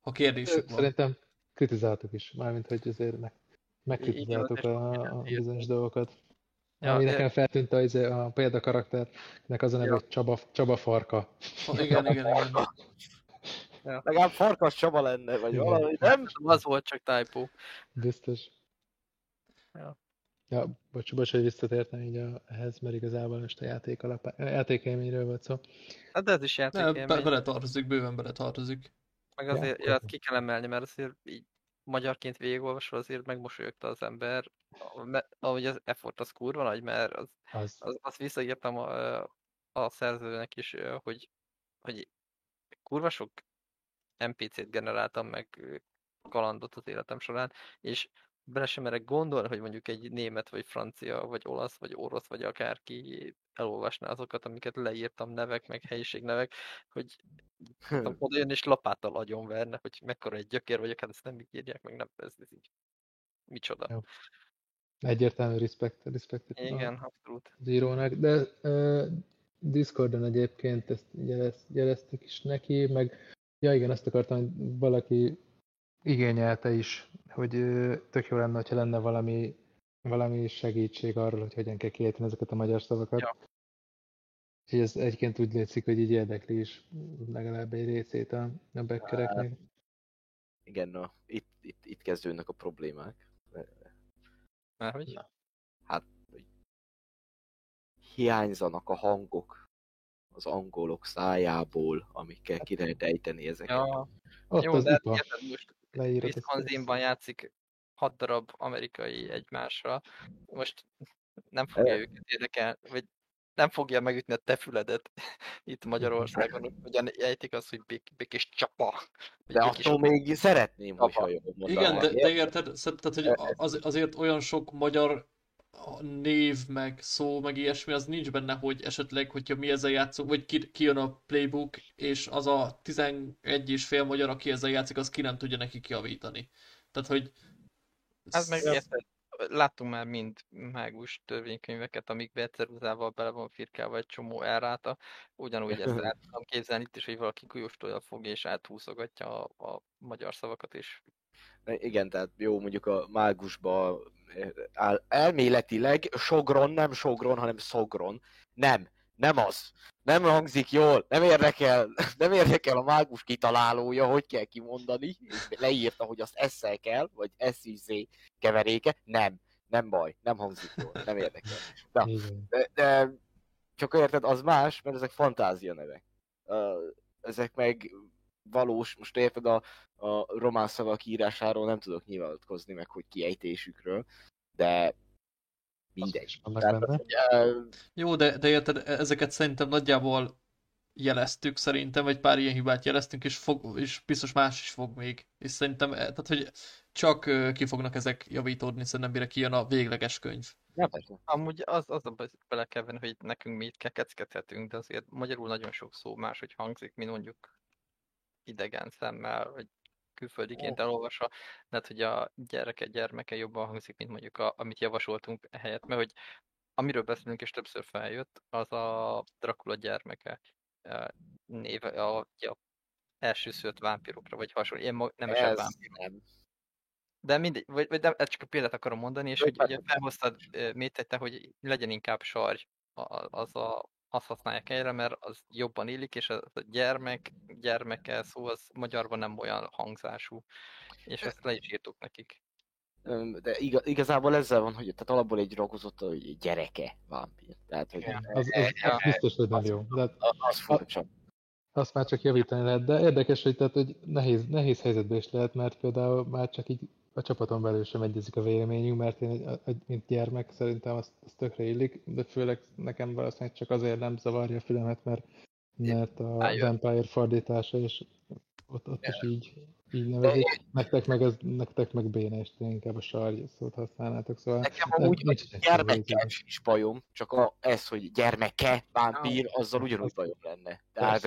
Ha kérdésük van. Szerintem kritizáltuk is, mármint, hogy azért meg, megkritizáltuk Igen, a, a bizonyos dolgokat. Ja, Ami de- nekem feltűnt a, izé, a példakarakternek az a neve, Ja. hogy Csaba, Csaba Farka. Ha, igen, igen, igen. Legalább Farkas Csaba lenne, vagy Igen. valami, nem? Az volt csak typo. Biztos. Ja. Ja, bocs, bocs, hogy visszatértem így a, ehhez, mert igazából most a játék alapá, a játékélményről volt szó. Hát de ez is Ne, játék be, beletartozik, bőven beletartozik. meg Ja, azért ja, ezt ki kell emelni, mert azért így magyarként végigolvasva azért megmosolyogta az ember, ahogy az effort az kurva nagy, mert az, Az, az, azt visszaírtam a, a szerzőnek is, hogy, hogy kurva sok NPC-t generáltam meg kalandot az életem során, és bele sem merek gondolni, hogy mondjuk egy német, vagy francia, vagy olasz, vagy orosz, vagy akárki elolvasná azokat, amiket leírtam, nevek, meg helyiségnevek, hogy *laughs* oda jönni, és lapáttal agyonverne, hogy mekkora egy gyökér vagyok, hát ezt nem így írják, meg nem ez, ez így. Micsoda. Jó. egyértelmű respect, respect Igen, abszolút. az írónak, de uh, Discordon egyébként ezt jelez, jeleztük is neki, meg ja igen, azt akartam, hogy valaki igényelte is, hogy ö, tök jó lenne, hogyha lenne valami, valami segítség arról, hogy hogyan kell kiejteni ezeket a magyar szavakat. Ja. És ez egyébként úgy látszik, hogy így érdekli is legalább egy részét a, a bekkereknek. Igen, na, itt, itt, itt kezdődnek a problémák. Már hogy? Hiányzanak a hangok az angolok szájából, amikkel ki lehet ejteni ezeket. Ja, Ott jó, az de hát IPA érted, most Wisconsinban játszik hat darab amerikai egymásra, most nem fogja őket érdekelni, vagy nem fogja megütni a te füledet *laughs* itt *laughs* Magyarországon, hogy hogyan ejtik azt, hogy bék, békés csapa. De attól még szeretném, Apa. hogyha jól. Igen, de, de érted, szerinted, hogy az, azért olyan sok magyar név, meg szó, meg ilyesmi, az nincs benne, hogy esetleg, hogyha mi ezzel játszunk, vagy ki, kijön a playbook, és az a 11 és fél magyar, aki ezzel játszik, az ki nem tudja neki javítani. Tehát, hogy... Hát meg érted, láttunk már mind mágus törvénykönyveket, amikbe ceruzával bele van firkálva egy csomó elráta. Ugyanúgy ezt el *laughs* tudom képzelni itt is, hogy valaki kujostolja fog és áthúzogatja a, a magyar szavakat is. Igen, tehát jó, mondjuk a mágusba áll, elméletileg Sogron, nem Sogron, hanem Sogron. Nem, nem az. Nem hangzik jól, nem érdekel, *laughs* nem érdekel a mágus kitalálója, hogy kell kimondani, leírta, hogy azt esszel kell, vagy SZ keveréke, nem, nem baj, nem hangzik jól, nem érdekel. Na, de, de csak érted, az más, mert ezek fantázia nevek. Ezek meg valós, most érted a, a román szavak írásáról nem tudok nyilatkozni, meg hogy kiejtésükről, de mindegy. Tehát, hogy, uh... Jó, de, de érted, ezeket szerintem nagyjából jeleztük szerintem, vagy pár ilyen hibát jeleztünk, és, fog, és biztos más is fog még. És szerintem, eh, tehát, hogy csak ki fognak ezek javítódni, szerintem mire kijön a végleges könyv. Ja, Amúgy az, az a bele kell venni, hogy nekünk mi itt kekeckedhetünk, de azért magyarul nagyon sok szó máshogy hangzik, mint mondjuk idegen szemmel, vagy külföldiként elolvasva, hát hogy a gyereke gyermeke jobban hangzik, mint mondjuk a, amit javasoltunk ehelyett, mert hogy amiről beszélünk és többször feljött, az a Dracula gyermeke néve, a, a első szült vámpirokra, vagy hasonló, ilyen nem is a vámpirok. De mindegy, vagy, vagy de, csak a példát akarom mondani, és hogy ugye felhoztad mit te, hogy legyen inkább sarj az a azt használják erre, mert az jobban illik, és a gyermek, gyermeke szó az magyarban nem olyan hangzású, és ezt le is írtuk nekik. De igaz, igazából ezzel van, hogy tehát alapból egy ragozott, hogy gyereke vámpír. Tehát, hogy ja, az, az, az, biztos, hogy nem jó. De az, az furcsa. Azt már csak javítani lehet, de érdekes, hogy, tehát, hogy nehéz, nehéz helyzetben is lehet, mert például már csak így a csapaton belül sem egyezik a véleményünk, mert én, mint gyermek szerintem az, az tökre illik, de főleg nekem valószínűleg csak azért nem zavarja a filmet, mert, mert a Vampire fordítása, és ott, ott is így, így nevezik. Nektek meg, ez, nektek meg béna, és inkább a sarj szót használnátok, szóval... Nekem amúgy a gyermekes is bajom, csak a, ez, hogy gyermeke, vámpír, azzal ugyanúgy bajom lenne. Tehát,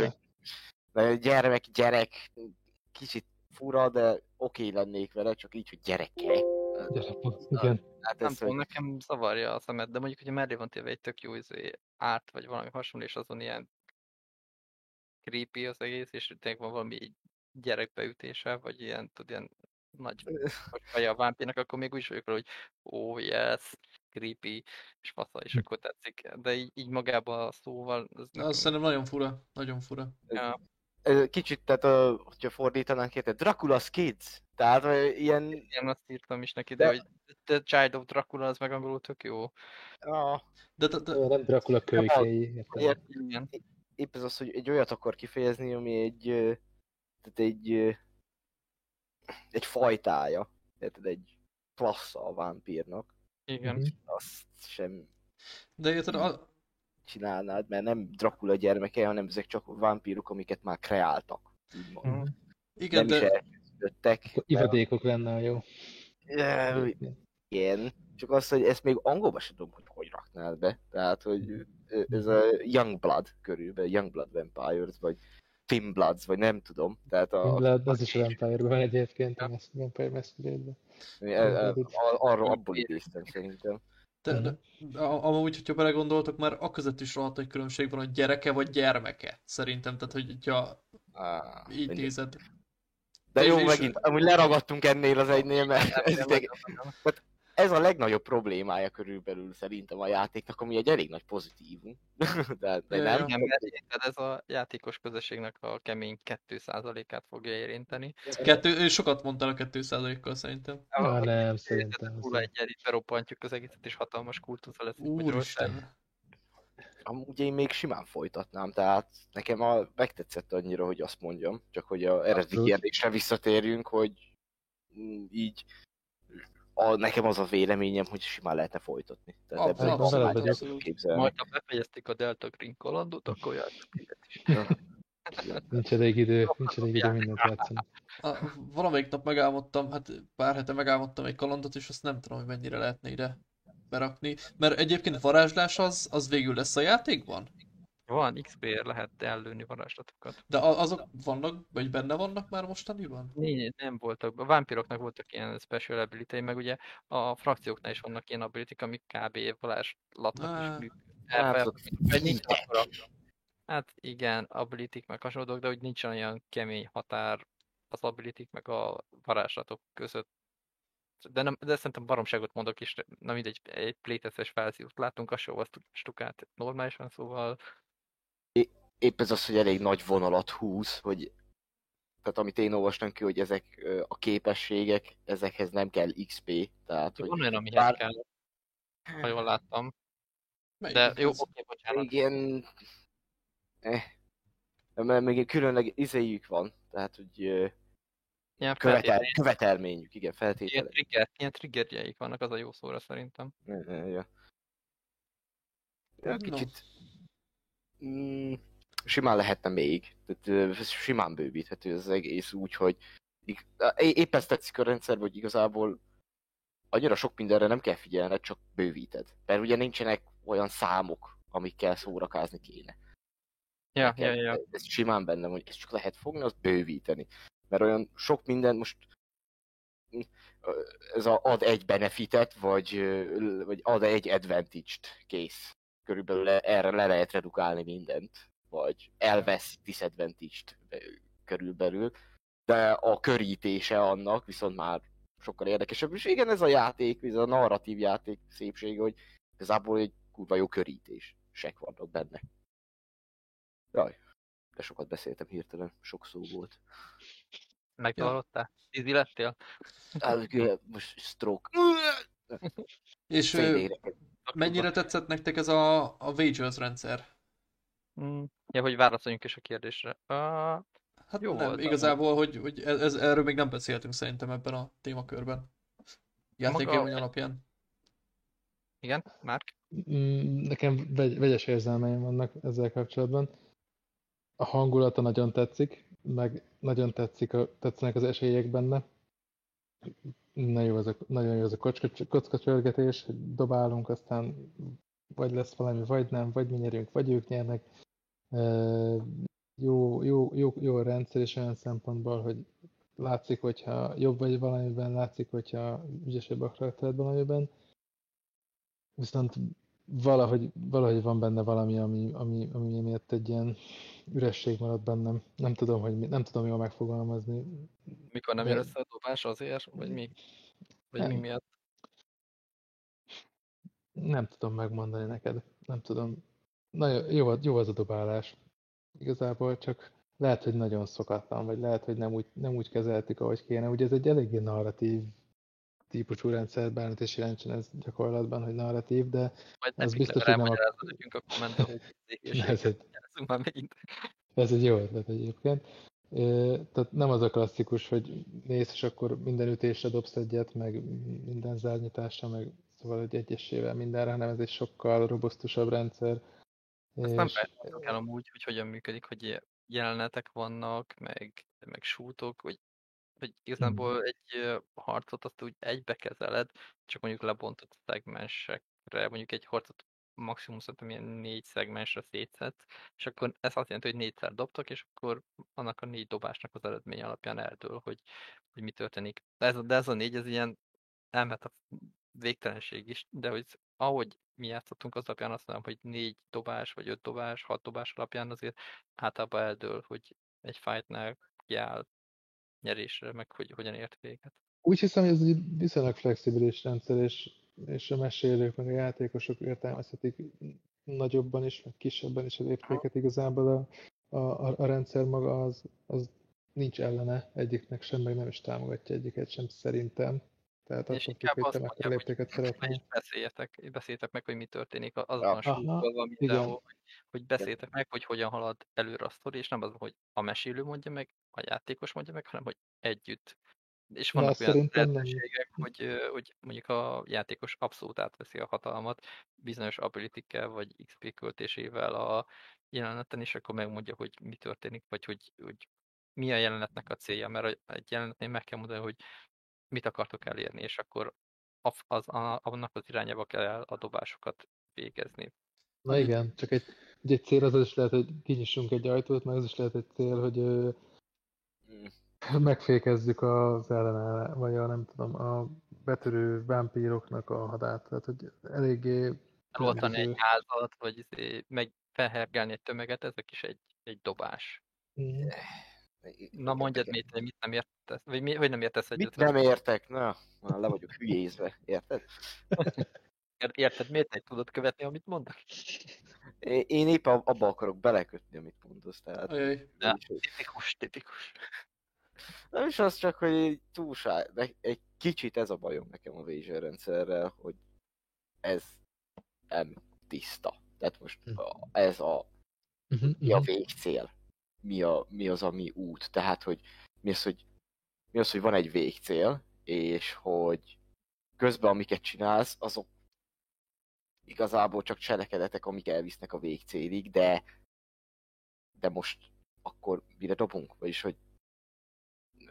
hogy gyermek, gyerek, kicsit fura, de oké okay lennék vele, csak így, hogy gyereke. igen. Hát nem tudom, hogy... nekem zavarja a szemet, de mondjuk, hogy mellé van téve egy tök jó izé, árt, vagy valami hasonló, és azon ilyen creepy az egész, és tényleg van valami gyerekbeütése, vagy ilyen, tud, ilyen nagy *laughs* vagy a vámpírnak, akkor még úgy vagyok hogy oh yes, creepy, és fasza, és hm. akkor tetszik. De így, így magában a szóval... Az nekem... Azt szerintem nagyon fura, nagyon fura. Ja kicsit, tehát hogyha fordítanánk érte, Dracula's Kids, tehát ilyen... Igen, azt írtam is neki, de, de hogy The Child of Dracula az meg angolul tök jó. De, de, de... Nem Dracula kölykei. Igen. Épp ez az, hogy egy olyat akar kifejezni, ami egy, tehát egy, egy fajtája, tehát egy klassza a vámpírnak. Igen. Azt sem... De érted, csinálnád, mert nem Dracula gyermeke, hanem ezek csak vámpírok, amiket már kreáltak. Mm. Igen, nem de... is Ivadékok lenne jó. Igen, csak az, hogy ezt még angolba sem tudom, hogy hogy raknád be. Tehát, hogy ez a Youngblood körülbelül, Youngblood Vampires, vagy Thin Bloods, vagy nem tudom. Tehát a... Blood, az is a Vampire-ben van egyébként, a Vampire Masquerade-ben. Arról abból idéztem szerintem. De, de, amúgy, hogyha belegondoltok, már a között is rohadt egy különbség van, hogy gyereke vagy gyermeke, szerintem, tehát hogy hogyha ah, így mindig. nézed. De jó, megint, amúgy leragadtunk ennél az egynél, mert *laughs* ez, ez a legnagyobb problémája körülbelül szerintem a játéknak, ami egy elég nagy pozitívum. *laughs* de, de nem. Igen, mert ez a játékos közösségnek a kemény 2%-át fogja érinteni. Kettő, sokat mondtál a 2%-kal szerintem. Ah, nem, szerintem. Hulla egy itt beroppantjuk az egészet, és hatalmas kultusza lesz. Úristen. Amúgy én még simán folytatnám, tehát nekem a, megtetszett annyira, hogy azt mondjam, csak hogy a eredeti kérdésre visszatérjünk, hogy mm, így a, nekem az a véleményem, hogy simán lehetne folytatni. Tehát ebben abszolút Majd ha befejezték a Delta Green kalandot, akkor játszunk is. nincs elég idő, nincs elég idő mindent játszani. Valamelyik nap megálmodtam, hát pár hete megálmodtam egy kalandot, és azt nem tudom, hogy mennyire lehetne ide berakni, mert egyébként varázslás az, az végül lesz a játékban? Van, XP-ért lehet ellőni varázslatokat. De azok vannak, vagy benne vannak már mostaniban? Né, nem voltak. A vámpiroknak voltak ilyen special ability meg ugye a frakcióknál is vannak ilyen ability amik kb. varázslatnak is működnek. Hát, nincs. Hát igen, abilitik meg hasonlók, de hogy nincs olyan kemény határ az abilitik meg a varázslatok között. De, nem, de szerintem baromságot mondok is, na mindegy, egy playtestes verziót látunk, a show azt stukát normálisan, szóval épp ez az, hogy elég nagy vonalat húz, hogy tehát amit én olvastam ki, hogy ezek a képességek, ezekhez nem kell XP, tehát hogy van olyan, amihez bár- kell, ha jól láttam. Melyik De jó, oké, bocsánat. még ilyen... Eh, mert még különleg izéjük van, tehát hogy Ilyen, követel, követelményük, igen, ilyen, feltételek. trigger, ilyen triggerjeik vannak, az a jó szóra szerintem. Ja, ja, ja. Ja, No. kicsit... Mm, simán lehetne még, tehát ez simán bővíthető az egész úgy, hogy épp ezt tetszik a rendszerben, hogy igazából annyira sok mindenre nem kell figyelned, csak bővíted. Mert ugye nincsenek olyan számok, amikkel szórakázni kéne. Ja, ja, ja. Ez simán bennem, hogy ezt csak lehet fogni, azt bővíteni. Mert olyan sok minden most ez a ad egy benefitet, vagy, vagy ad egy advantage-t, kész. Körülbelül erre le lehet redukálni mindent. Vagy elvesz disadvantage-t körülbelül. De a körítése annak viszont már sokkal érdekesebb. És igen, ez a játék, ez a narratív játék szépsége, hogy igazából egy kurva jó körítések vannak benne. Jaj, de sokat beszéltem hirtelen, sok szó volt. Megdalottál? Tízi lettél? *laughs* Hát, most stroke. És mennyire tetszett nektek ez a, a Wagers rendszer? Mm. Ja, hogy válaszoljunk is a kérdésre. Uh, Hát Jó nem, volt, igazából, hogy, hogy ez, ez, erről még nem beszéltünk szerintem ebben a témakörben. Játékélmény Maga- alapján. igen, Márk? Mm, Nekem vegy, vegyes érzelmeim vannak ezzel kapcsolatban. A hangulata nagyon tetszik, meg nagyon tetszik a, tetszenek az esélyek benne. Nagyon jó az a, nagyon jó az a kocka, kockacsörgetés, hogy dobálunk, aztán vagy lesz valami, vagy nem, vagy mi nyerünk, vagy ők nyernek. Jó, jó, jó, jó a rendszer is olyan szempontból, hogy látszik, hogyha jobb vagy valamiben, látszik, hogyha ügyesebb a karaktered valamiben. Viszont valahogy, valahogy van benne valami, ami, ami, ami miatt egy ilyen üresség maradt bennem. Nem tudom, hogy mi, nem tudom jól megfogalmazni. Mikor nem De- jön össze a dobás azért? Vagy mi? Vagy mi Nem. miatt? Nem tudom megmondani neked. Nem tudom. Nagyon jó, jó az a dobálás. Igazából csak lehet, hogy nagyon szokatlan, vagy lehet, hogy nem úgy, nem úgy kezeltük, ahogy kéne. Ugye ez egy eléggé narratív típusú rendszer, bármit is jelentsen ez gyakorlatban, hogy narratív, de Majd Az biztos, hogy nem a- nekünk a kommentben, hogy *laughs* ez egy, Játszunk már megint. Ez egy jó ötlet egyébként. Tehát nem az a klasszikus, hogy nézd, és akkor minden ütésre dobsz egyet, meg minden zárnyitásra, meg szóval egy egyesével mindenre, hanem ez egy sokkal robusztusabb rendszer. Ezt nem és- feltétlenül kell amúgy, hogy hogyan működik, hogy jelenetek vannak, meg, meg sútok, hogy, hogy igazából egy ö, harcot azt úgy egybe kezeled, csak mondjuk lebontott szegmensekre, mondjuk egy harcot maximum szerintem ilyen négy szegmensre szétszedsz, és akkor ez azt jelenti, hogy négyszer dobtak, és akkor annak a négy dobásnak az eredmény alapján eldől, hogy, hogy mi történik. De ez, a- de ez a négy, ez ilyen elmet a végtelenség is, de hogy ahogy mi játszottunk, az alapján azt mondom, hogy négy dobás, vagy öt dobás, hat dobás alapján azért általában eldől, hogy egy fightnál ki áll nyerésre, meg hogy hogyan ért véget. Úgy hiszem, hogy ez egy viszonylag flexibilis rendszer, és, és a mesélők, meg a játékosok értelmezhetik nagyobban is, meg kisebben is az értéket. Igazából a, a, a rendszer maga az, az nincs ellene egyiknek sem, meg nem is támogatja egyiket sem szerintem. Tehát És inkább azt mondja, hogy léptéket *laughs* is beszéljetek, beszéljetek meg, hogy mi történik az Ja. igen. mindenhol, hogy, hogy beszéljetek meg, hogy hogyan halad előre a sztori, és nem az, hogy a mesélő mondja meg, a játékos mondja meg, hanem hogy együtt. És Na, vannak olyan szerintem nem. lehetőségek, hogy, hogy mondjuk a játékos abszolút átveszi a hatalmat bizonyos ability vagy XP költésével a jeleneten, és akkor megmondja, hogy mi történik, vagy hogy, hogy mi a jelenetnek a célja, mert egy jelenetnél meg kell mondani, hogy mit akartok elérni, és akkor a, az, a, annak az irányába kell a dobásokat végezni. Na igen, csak egy, ugye egy cél az is lehet, hogy kinyissunk egy ajtót, meg az is lehet egy cél, hogy ö, Mm. megfékezzük az ellene, vagy a nem tudom, a betörő vámpíroknak a hadát. Tehát, hogy eléggé Rontani egy házat, vagy izé, meg felhergelni egy tömeget, ezek is egy, egy dobás. Mhm. Na mondjad, mit, mit nem értesz, vagy mi, hogy nem értesz egyet? Mit nem értek? Na, már le vagyok hülyézve, érted? Ér- *laughs* Érted, miért nem tudod követni, amit mondok? Én épp ab- abba akarok belekötni, amit mondasz, tehát... Ajaj. Ja. Tipikus, tipikus. Nem is az csak, hogy túlság, de egy kicsit ez a bajom nekem a Vision rendszerrel, hogy ez nem tiszta. Tehát most Hm. ez a, mi a mhm. végcél? Mi, a, mi az, ami út? Tehát, hogy mi az, hogy mi az, hogy van egy végcél, és hogy közben amiket csinálsz, azok igazából csak cselekedetek, amik elvisznek a végcélig, de de most akkor mire dobunk? Vagyis, hogy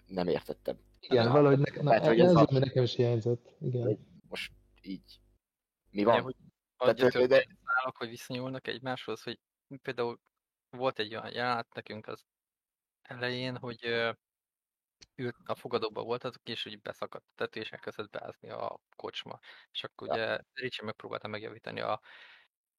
nem értettem. Igen, Nem, valahogy ne, na, lehet, hogy ez az, a- ami nekem is hiányzott. Igen. Most így mi van? Ja, hogy Tehát, de- de- állok, hogy viszonyulnak egymáshoz, hogy például volt egy olyan jelenet nekünk az elején, hogy ült, a fogadóban voltatok, és úgy beszakadt a tető, és elkezdett beázni a kocsma. És akkor Ja. ugye Ricsi megpróbálta megjavítani a,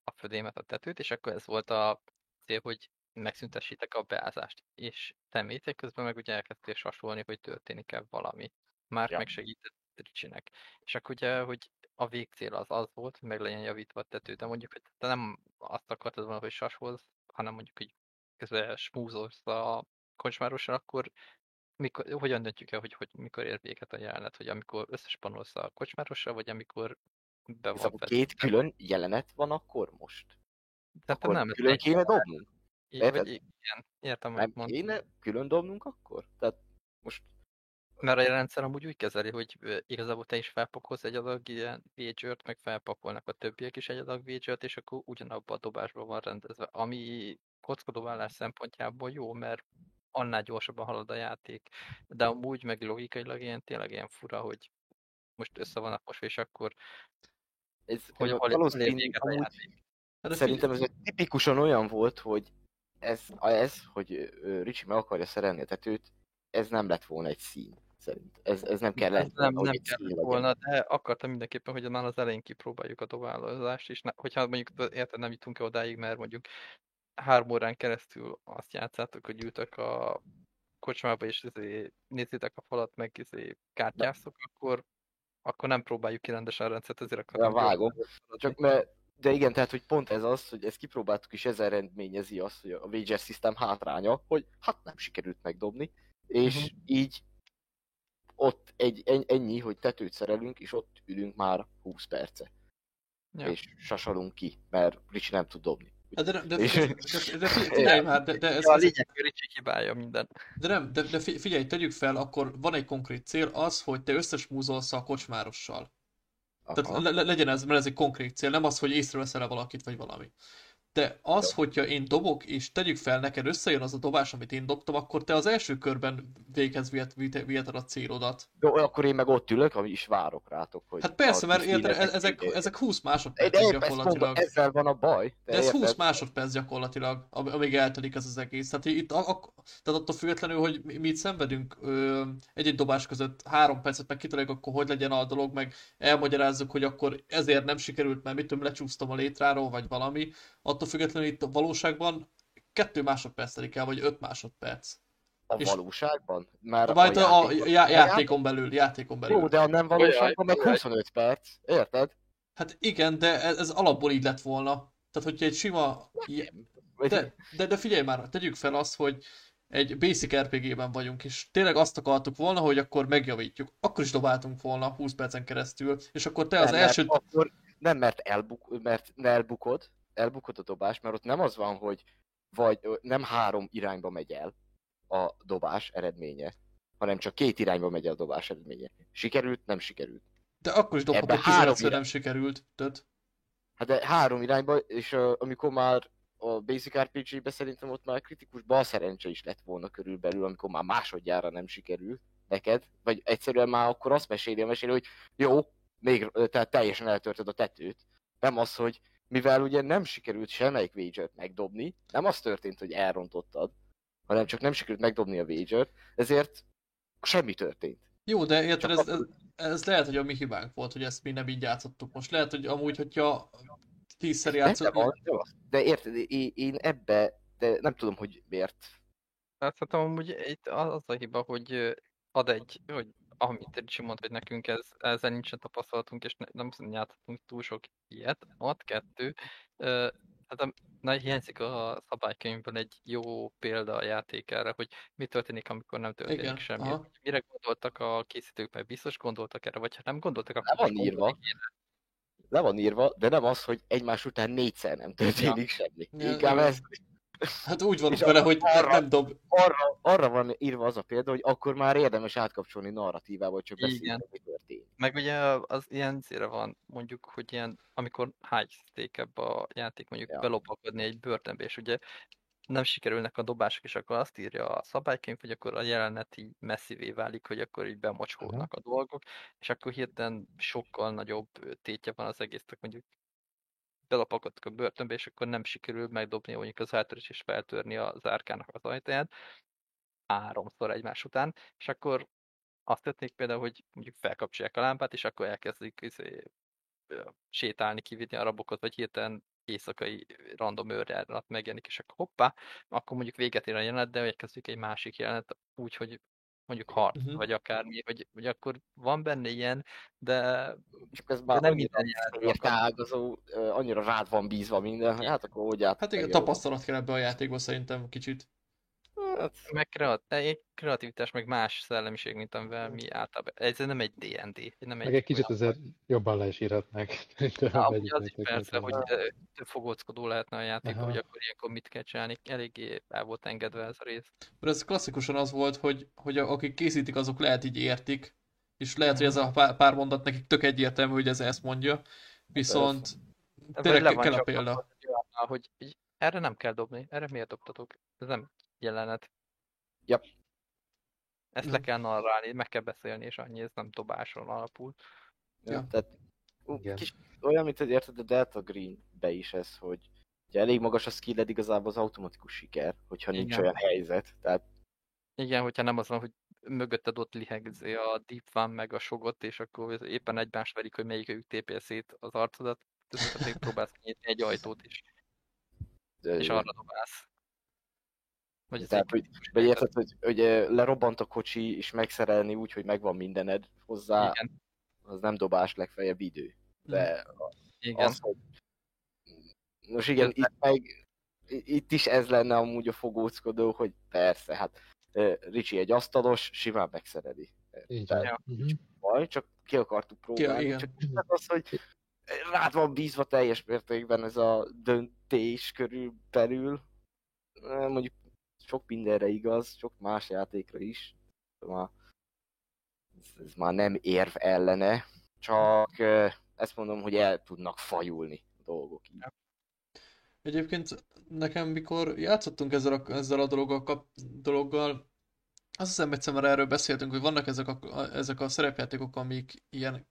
a födémet, a tetőt, és akkor ez volt a cél, hogy megszüntessétek a beázást. És te métek közben meg ugye elkezdtél sasolni, hogy történik-e valami. Már Ja. megsegített Ricsinek. És akkor ugye, hogy a végcél az az volt, hogy meg legyen javítva a tető, de mondjuk, hogy te nem azt akartad volna, hogy sasolsz, hanem mondjuk, hogy közben smúzolsz a kocsmárossal, akkor mikor, hogyan döntjük el, hogy, hogy mikor ér véget a jelenet, hogy amikor összespanolsz a kocsmárossal, vagy amikor be van Igazából fedve? két külön jelenet van akkor most? Tehát Akkor nem, ez külön kéne dobnunk? így- igen, értem, Nem kéne külön dobnunk akkor? Tehát most Mert a rendszer amúgy úgy kezeli, hogy igazából te is felpakolsz egy adag ilyen wager meg felpakolnak a többiek is egy adag wager és akkor ugyanabban a dobásban van rendezve. Ami kockadobálás szempontjából jó, mert annál gyorsabban halad a játék. De amúgy meg logikailag ilyen tényleg ilyen fura, hogy most össze vannak mosva, és akkor ez hogy hol, valószínű, véget a játék. Hát szerintem ez tipikusan olyan volt, hogy ez, ez hogy Ricsi meg akarja szerelni a tetőt, ez nem lett volna egy szín, szerint. Ez, ez nem kellett Ez nem, nem kellett volna, de akartam mindenképpen, hogy már az elején kipróbáljuk a dobálózást, és ne, hogyha mondjuk érted, nem jutunk el odáig, mert mondjuk három órán keresztül azt játszátok, hogy ültök a kocsmába, és izé, nézzétek a falat, meg izé, kártyáztok, akkor, akkor nem próbáljuk ki rendesen a rendszert, ezért akartam vágom. Csak mert, de igen, tehát, hogy pont ez az, hogy ezt kipróbáltuk, és ez eredményezi azt, hogy a Wager System hátránya, hogy hát nem sikerült megdobni, és Mhm. így ott egy, en- ennyi, hogy tetőt szerelünk, és ott ülünk már 20 perce, Ja. és sasalunk ki, mert Ricsi nem tud dobni. De, de, de, de, de, de fi- figyelj már, de, de, ez, a ez, lényeg, hogy Ricsi hibája minden. de nem, de, de fi- figyelj, tegyük fel, akkor van egy konkrét cél, az, hogy te összesmúzolsz a kocsmárossal. Aha. Tehát le, le- legyen ez, mert ez egy konkrét cél, nem az, hogy észreveszel-e valakit, vagy valami. De az, hogyha én dobok, és tegyük fel, neked összejön az a dobás, amit én dobtam, akkor te az első körben véghez vihet, vihet, viheted a célodat. Jó, akkor én meg ott ülök, ami is várok rátok, hogy... Hát persze, mert érted, tisztíneknek ezek, ezek 20 de, másodpercek de gyakorlatilag. mondom, ezzel van a baj. De ez érted? 20 másodperc gyakorlatilag, am- amíg eltelik ez az egész. Tehát itt, a, a, tehát attól függetlenül, hogy mi, itt szenvedünk egy-egy dobás között három percet, meg kitaláljuk, akkor hogy legyen a dolog, meg elmagyarázzuk, hogy akkor ezért nem sikerült, mert mit tudom, lecsúsztam a létráról, vagy valami. Attól függetlenül itt a valóságban kettő másodperc telik el, vagy öt másodperc. A és- valóságban? Már a, a, játékban- já, a játékon belül, játékon belül. Jó, de a nem valóságban meg Olyaj, 25 perc, érted? Hát igen, de ez, ez alapból így lett volna. Tehát, hogyha egy sima... De, de, de figyelj már, tegyük fel azt, hogy egy basic RPG-ben vagyunk, és tényleg azt akartuk volna, hogy akkor megjavítjuk. Akkor is dobáltunk volna 20 percen keresztül, és akkor te az nem, első... Mert akkor nem, mert, elbuk, mert elbukod, elbukod a dobás, mert ott nem az van, hogy vagy nem három irányba megy el a dobás eredménye, hanem csak két irányba megy el a dobás eredménye. Sikerült, nem sikerült. De akkor is dobhatod Ebben három 15 irány. nem sikerült. Tehát, Hát de három irányba, és uh, amikor már a Basic RPG-be szerintem ott már kritikus bal szerencse is lett volna körülbelül, amikor már másodjára nem sikerült neked, vagy egyszerűen már akkor azt meséli a mesélő, hogy jó, még, tehát teljesen eltörted a tetőt. Nem az, hogy mivel ugye nem sikerült semmelyik wager megdobni, nem az történt, hogy elrontottad, hanem csak nem sikerült megdobni a wager ezért semmi történt. Jó, de érted, ez, ez, ez lehet, hogy a mi hibánk volt, hogy ezt mi nem így játszottuk. Most lehet, hogy amúgy, hogyha tízszer Nem, nem nem. De érted, én, én ebbe, de nem tudom, hogy miért. Hát szerintem amúgy itt az a hiba, hogy ad egy, hogy amit Ricsi mondta, hogy nekünk ez, ezzel nincsen tapasztalatunk, és ne, nem játszottunk túl sok ilyet. Ad kettő. Ö, hát na, hiányzik a szabálykönyvből egy jó példa a játék erre, hogy mi történik, amikor nem történik Igen, semmi. aha. Mire gondoltak a készítők, mert biztos gondoltak erre, vagy ha nem gondoltak, Le akkor van most írva. Le van írva, de nem az, hogy egymás után négyszer nem történik semmi. Ja, Inkább igen. ez, Hát úgy van vele, hogy arra- nem dob... arra, arra van írva az a példa, hogy akkor már érdemes átkapcsolni narratívába, hogy csak beszélni, mi történik. Meg ugye az ilyen célra van, mondjuk, hogy ilyen, amikor high stake a játék, mondjuk Ja. belopakodni egy börtönbe, és ugye nem sikerülnek a dobások, és akkor azt írja a szabálykönyv, hogy akkor a jelenet így messzivé válik, hogy akkor így bemocskolnak a dolgok, és akkor hirtelen sokkal nagyobb tétje van az egésznek, mondjuk belopakodtak a börtönbe, és akkor nem sikerül megdobni mondjuk az átörés és feltörni az árkának az ajtaját háromszor egymás után, és akkor azt történik például, hogy mondjuk felkapcsolják a lámpát, és akkor elkezdik izé, sétálni, kivinni a rabokat, vagy hirtelen éjszakai random őrjárat megjelenik, és akkor hoppá, akkor mondjuk véget ér a jelenet, de elkezdjük egy másik jelenet, úgy, hogy mondjuk harc, uh-huh. vagy akármi, vagy, vagy akkor van benne ilyen, de És ez már nem minden jelenet értágazó, annyira rád van bízva minden, hát akkor hogy át. Hát igen, tapasztalat kell ebbe a játékba szerintem kicsit. Hát, meg kreat- egy kreativitás, meg más szellemiség, mint amivel mi általában. Ez nem egy D&D, nem egy, Meg egy kicsit azért jobban le is írhatnak. De *laughs* Na, az is persze, hogy ö, több fogóckodó lehetne a játék, Aha. hogy akkor ilyenkor mit kell csinálni. Eléggé el volt engedve ez a rész. Mert ez klasszikusan az volt, hogy, hogy akik készítik, azok lehet így értik, és lehet, hogy ez a pár, mondat nekik tök egyértelmű, hogy ez ezt mondja, viszont De vagy tényleg kell a példa. hogy erre nem kell dobni, erre miért dobtatok? Ez nem jelenet. Yep. Ezt Mhm. le kell narrálni, meg kell beszélni, és annyi, ez nem dobáson alapul. Ja. ja. Tehát, ú, Igen. kis, olyan, mint hogy érted a Delta Green-be is ez, hogy ugye elég magas a skilled igazából az automatikus siker, hogyha nincs Igen. olyan helyzet. Tehát Igen, hogyha nem az van, hogy mögötted ott lihegzi a Deep Van meg a sogot, és akkor éppen egymást verik, hogy melyikőjük tépje szét az arcodat, közben pedig próbálsz kinyitni egy ajtót is, ö, és arra dobálsz. Vagy Tehát, hogy, vagy érted, hogy, hogy lerobbant a kocsi, és megszerelni úgy, hogy megvan mindened hozzá, Igen, az nem dobás, legfeljebb idő. De igen. az, hogy... Most igen, itt meg itt is ez lenne amúgy a fogóckodó, hogy persze, hát Ricsi egy asztalos, simán megszereli. Így Tehát van. Mhm. Baj, csak ki akartuk próbálni. igen. Csak az, hogy rád van bízva teljes mértékben ez a döntés körül belül. Ö, Mondjuk sok mindenre igaz, sok más játékra is. Már, ez, ez már nem érv ellene, csak ezt mondom, hogy el tudnak fajulni a dolgok így. Egyébként nekem, mikor játszottunk ezzel a, ezzel a dologgal, kap, dologgal, azt hiszem egyszer már erről beszéltünk, hogy vannak ezek a, ezek a szerepjátékok, amik ilyen,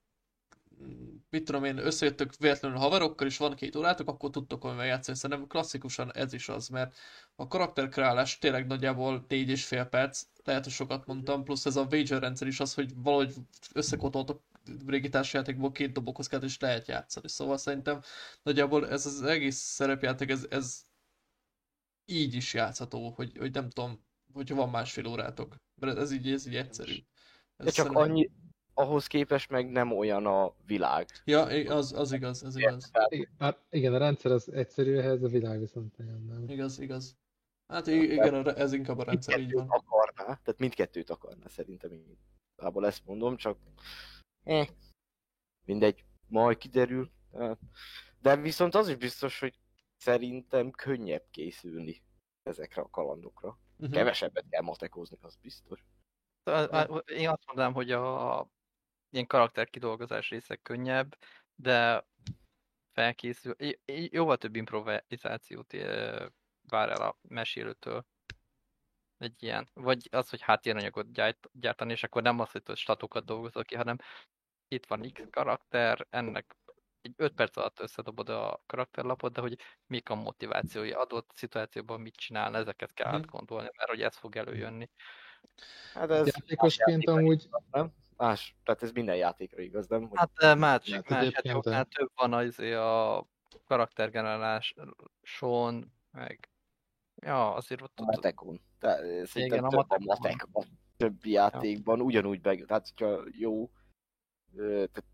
mit tudom én, összejöttök véletlenül haverokkal, és van két órátok, akkor tudtok valamivel játszani. Szerintem klasszikusan ez is az, mert a karakterkreálás tényleg nagyjából négy és fél perc, lehet, hogy sokat mondtam, plusz ez a wager rendszer is az, hogy valahogy összekotoltok régi társjátékból két dobókockát és lehet játszani. Szóval szerintem nagyjából ez az egész szerepjáték, ez, ez így is játszható, hogy, hogy nem tudom, hogyha van másfél órátok. Mert ez így, ez így egyszerű. Ez De csak szerintem- annyi, ahhoz képest meg nem olyan a világ. Ja, az, az igaz, ez igaz. Igen, hát igen, a rendszer az egyszerű, ehhez a világ viszont nagyon nem. Igaz, igaz. Hát igen, ez inkább a rendszer, így van. akarná, tehát mindkettőt akarná szerintem én. Igazából ezt mondom, csak eh, mindegy, majd kiderül. De viszont az is biztos, hogy szerintem könnyebb készülni ezekre a kalandokra. Mhm. Kevesebbet kell matekozni, az biztos. Én azt mondanám, hogy a ilyen karakterkidolgozás része könnyebb, de felkészül, jóval több improvizációt vár el a mesélőtől. Egy ilyen. Vagy az, hogy háttéranyagot gyárt, gyártani, és akkor nem az, hogy statokat dolgozol ki, hanem itt van X karakter, ennek egy 5 perc alatt összedobod a karakterlapot, de hogy mik a motivációi adott szituációban mit csinál, ezeket kell Mhm. átgondolni, mert hogy ez fog előjönni. Hát ez Játékosként amúgy nem? Más, tehát ez minden játékra igaz, nem? Hogy Hát másik, Hát más játékoknál több van az a karaktergeneráláson, meg ja, azért ott, a matekon. Tehát szerintem a több a matekon többi játékban, ugyanúgy meg, tehát hogyha jó, tehát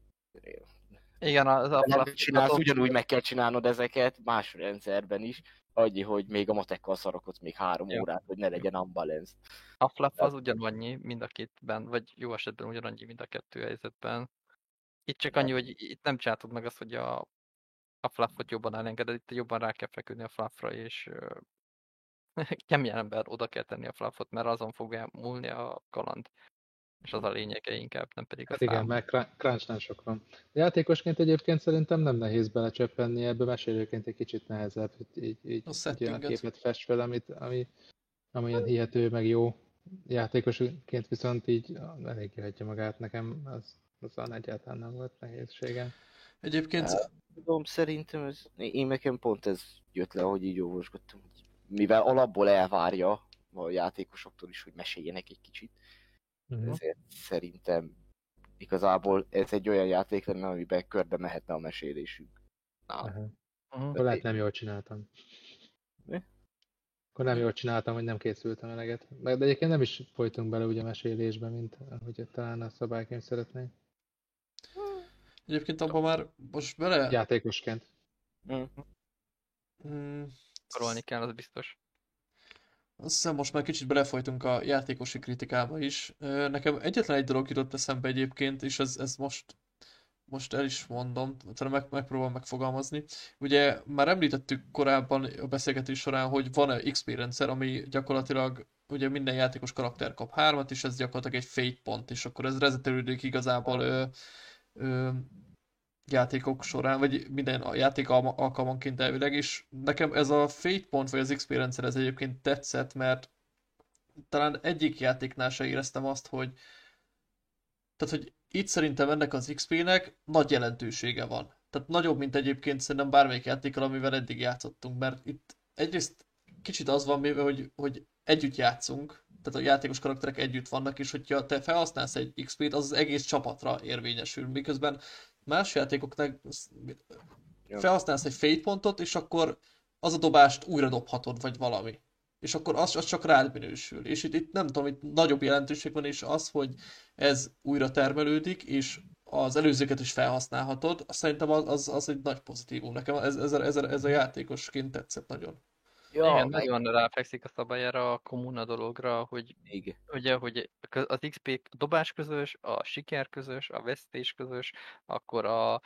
igen, az a csinálsz, ugyanúgy meg kell csinálnod ezeket más rendszerben is, annyi, hogy még a matekkal szarakodsz még három Ja. órát, hogy ne legyen unbalanced. A fluff az ugyanannyi mind a kétben, vagy jó esetben ugyanannyi mind a kettő helyzetben. Itt csak annyi, hogy itt nem csináltad meg azt, hogy a, a fluffot jobban elengeded, itt jobban rá kell feküdni a fluffra, és ö, *laughs* keményen ember oda kell tenni a fluffot, mert azon fog múlni a kaland. És az a lényege inkább, nem pedig a Hát igen, mert crunch- crunch sok van. Játékosként egyébként szerintem nem nehéz belecsöppenni ebbe, mesélőként egy kicsit nehezebb, hogy így, így, A így olyan képet fest fel, amit, ami, ami ilyen hihető, meg jó. Játékosként viszont így elég kihagyja magát nekem, az, az egyáltalán nem volt nehézségem. Egyébként Tudom, szerintem ez, én nekem pont ez jött le, hogy így olvasgattam, hogy mivel alapból elvárja a játékosoktól is, hogy meséljenek egy kicsit, Uh-huh. ezért szerintem igazából ez egy olyan játék lenne, amiben körbe mehetne a mesélésünk. Na. Mhm. Akkor lehet nem jól csináltam. Mi? Akkor nem jól csináltam, hogy nem készültem eleget. De egyébként nem is folytunk bele ugye a mesélésbe, mint ahogy talán a szabálykönyv szeretné. Egyébként abban már most bele... Játékosként. mm. Mm, Karolni kell, az biztos. Azt hiszem most már kicsit belefolytunk a játékosi kritikába is. Nekem egyetlen egy dolog jutott eszembe egyébként, és ez, ez most, most el is mondom, talán meg, megpróbálom megfogalmazni. Ugye már említettük korábban a beszélgetés során, hogy van XP rendszer, ami gyakorlatilag ugye minden játékos karakter kap hármat, és ez gyakorlatilag egy fate pont, és akkor ez rezetelődik igazából ö, ö, játékok során, vagy minden játék alma- alkalmanként elvileg, és nekem ez a Fate pont, vagy az XP rendszer ez egyébként tetszett, mert talán egyik játéknál se éreztem azt, hogy tehát, hogy itt szerintem ennek az XP-nek nagy jelentősége van. Tehát nagyobb, mint egyébként szerintem bármelyik játékkal, amivel eddig játszottunk, mert itt egyrészt kicsit az van, mivel, hogy, hogy együtt játszunk, tehát a játékos karakterek együtt vannak, és hogyha te felhasználsz egy XP-t, az az egész csapatra érvényesül, miközben más játékoknak felhasználsz egy fate pontot, és akkor az a dobást újra dobhatod, vagy valami. És akkor az, az csak rád minősül. És itt, itt nem tudom, itt nagyobb jelentőség van, és az, hogy ez újra termelődik, és az előzőket is felhasználhatod, szerintem az, az, az egy nagy pozitívum. Nekem ez, ez, ez, ez a játékosként tetszett nagyon. Ja, Igen, meg nagyon ráfekszik a szabályára, a kommuna dologra, hogy még. ugye, hogy az XP dobás közös, a siker közös, a vesztés közös, akkor a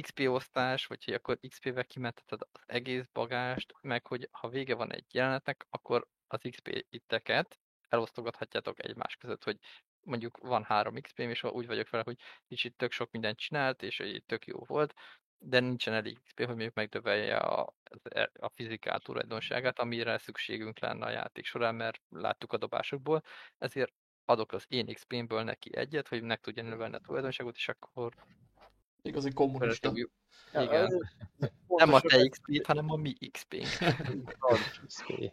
XP osztás, vagy hogy akkor XP-vel kimenteted az egész bagást, meg hogy ha vége van egy jelenetnek, akkor az XP itteket elosztogathatjátok egymás között, hogy mondjuk van három XP-m, és úgy vagyok vele, hogy kicsit tök sok mindent csinált, és hogy tök jó volt, de nincsen elég XP, hogy mondjuk megdövelje a, az- a fizikál tulajdonságát, amire szükségünk lenne a játék során, mert láttuk a dobásokból, ezért adok az én XP-mből neki egyet, hogy meg tudja növelni a tulajdonságot, és akkor Igazi kommunista. Igen. Nem a te XP-t, hanem a mi XP-nk. *laughs*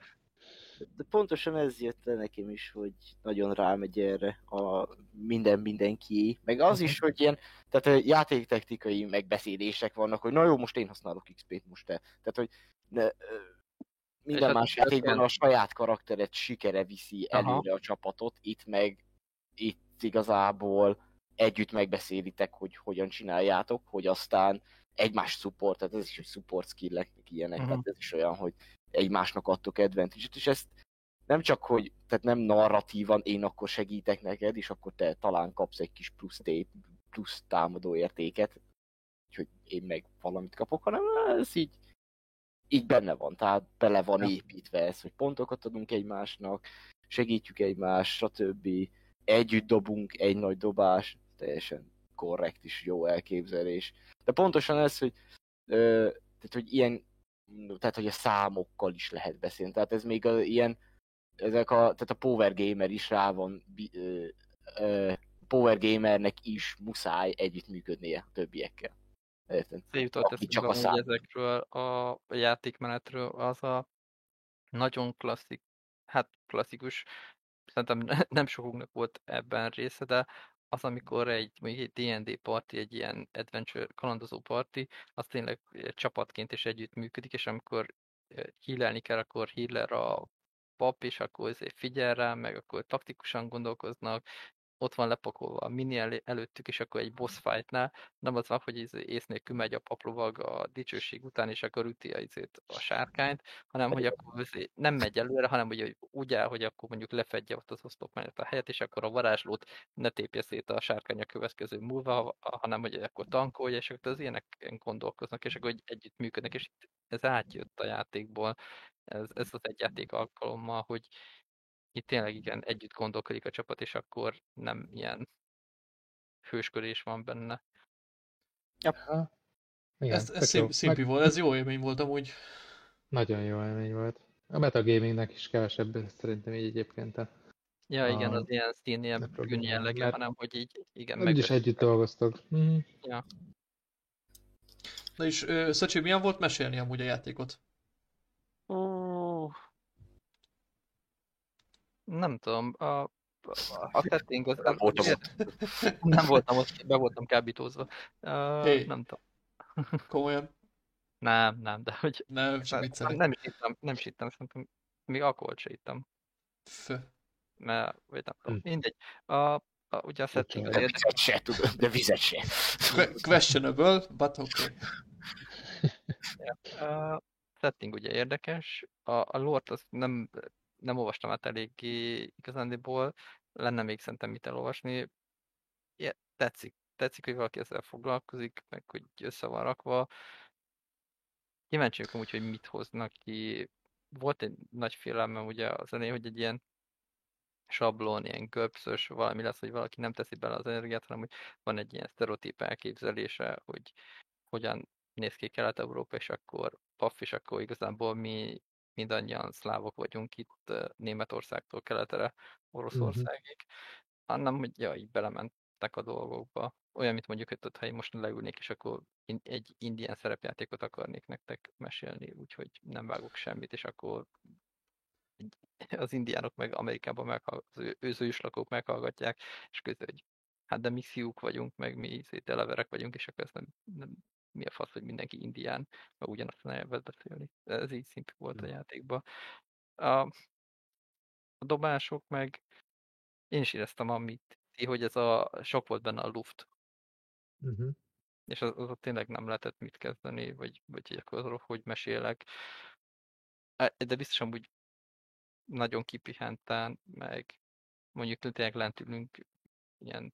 De pontosan ez jött le nekem is, hogy nagyon rámegy erre a minden mindenki. Meg az is, hogy ilyen, tehát a játéktechnikai megbeszélések vannak, hogy na jó, most én használok XP-t, most te. Tehát, hogy ne, ö, minden hát más játékban a saját karakteret sikere viszi Aha. előre a csapatot, itt meg itt igazából együtt megbeszélitek, hogy hogyan csináljátok, hogy aztán egymás support, tehát ez is, hogy support skillek, ilyenek, Mhm. tehát ez is olyan, hogy egymásnak adtok advantage és ezt nem csak, hogy tehát nem narratívan én akkor segítek neked, és akkor te talán kapsz egy kis plusz, tép, plusz támadó értéket, úgyhogy én meg valamit kapok, hanem ez így, így benne van, tehát bele van építve ez, hogy pontokat adunk egymásnak, segítjük egymást, stb. Együtt dobunk egy nagy dobás, teljesen korrekt és jó elképzelés. De pontosan ez, hogy, ö, tehát, hogy ilyen, tehát, hogy a számokkal is lehet beszélni. Tehát ez még a, ilyen, ezek a, tehát a Power Gamer is rá van ö, ö, Power Gamernek is muszáj együttműködnie a többiekkel. Érted? jutott Aki csak a szám. ezekről a játékmenetről, az a nagyon klasszik, hát klasszikus, szerintem ne- *laughs* nem sokunknak volt ebben része, de az, amikor egy, mondjuk egy D&D party, egy ilyen adventure kalandozó party, az tényleg csapatként is együtt működik, és amikor hílelni kell, akkor healer a pap, és akkor figyel rá, meg akkor taktikusan gondolkoznak, ott van lepakolva a mini előttük, és akkor egy boss fightnál nem az van, hogy ez ész nélkül megy a paplovag a dicsőség után, és akkor üti a, izét, a sárkányt, hanem hogy akkor izé nem megy előre, hanem hogy úgy áll, hogy akkor mondjuk lefedje ott az oszlop mellett a helyet, és akkor a varázslót ne tépje szét a sárkány a következő múlva, ha- hanem hogy akkor tankolja, és akkor az ilyeneken gondolkoznak, és akkor együtt működnek, és itt ez átjött a játékból, ez, ez az egy játék alkalommal, hogy itt tényleg igen, együtt gondolkodik a csapat, és akkor nem ilyen hősködés van benne. Aha. Igen, Ez, ez jó. szimpi Meg volt, ez jó élmény volt amúgy. Nagyon jó élmény volt. A metagamingnek is kevesebb szerintem így egyébként. A... Ja, igen, A- az ilyen szín, ne ilyen bűn jellege, mert- hanem hogy így, igen, Úgyis megbeszéljük. együtt dolgoztok. Mhm. Na és Szöcsi, milyen volt mesélni amúgy a játékot? Ó, nem tudom, a, a, a *laughs* setting az... Nem voltam az- *laughs* Nem voltam ott, be voltam kábítózva. Uh. Nem tudom. *laughs* Komolyan? Nem, nem, de hogy... Nem, csak Nem, viccelek. nem is ittam, nem is ittam, szerintem még alkoholt se ittam. Fö. mert, vagy nem tudom, Hm. mindegy. A, a, ugye a setting az De érdekes. vizet se, tudod, de vizet se. Que- questionable, but okay. A setting ugye érdekes. A, a lore-t azt nem, nem olvastam át eléggé igazándiból, lenne még szerintem mit elolvasni. Ja, tetszik, tetszik, hogy valaki ezzel foglalkozik, meg hogy össze van rakva. Kíváncsi vagyok amúgy, hogy mit hoznak ki. Volt egy nagy félelmem ugye az elején, hogy egy ilyen sablon, ilyen göpszös valami lesz, hogy valaki nem teszi bele az energiát, hanem hogy van egy ilyen sztereotíp elképzelése, hogy hogyan néz ki Kelet-Európa, és akkor paff, és akkor igazából mi mindannyian szlávok vagyunk itt Németországtól keletre, Oroszországig, hanem hogy ja, így belementek a dolgokba. Olyan, mint mondjuk, hogy ha én most leülnék, és akkor in- egy indián szerepjátékot akarnék nektek mesélni, úgyhogy nem vágok semmit, és akkor *laughs* az indiánok meg Amerikában meghall, az ő, az őslakók meghallgatják, és közül, hogy hát de mi fiúk vagyunk, meg mi izé, deleverek vagyunk, és akkor ez nem, nem mi a fasz, hogy mindenki indián, meg ugyanazt a nyelvet beszélni. Ez így szimpi volt a játékban. A, a dobások meg én is éreztem, amit hogy ez a sok volt benne a luft, Mhm. és az, az ott tényleg nem lehetett mit kezdeni, vagy, vagy hogy akkor arról hogy mesélek. E, De biztosan úgy nagyon kipihenten, meg mondjuk tényleg lent ülünk ilyen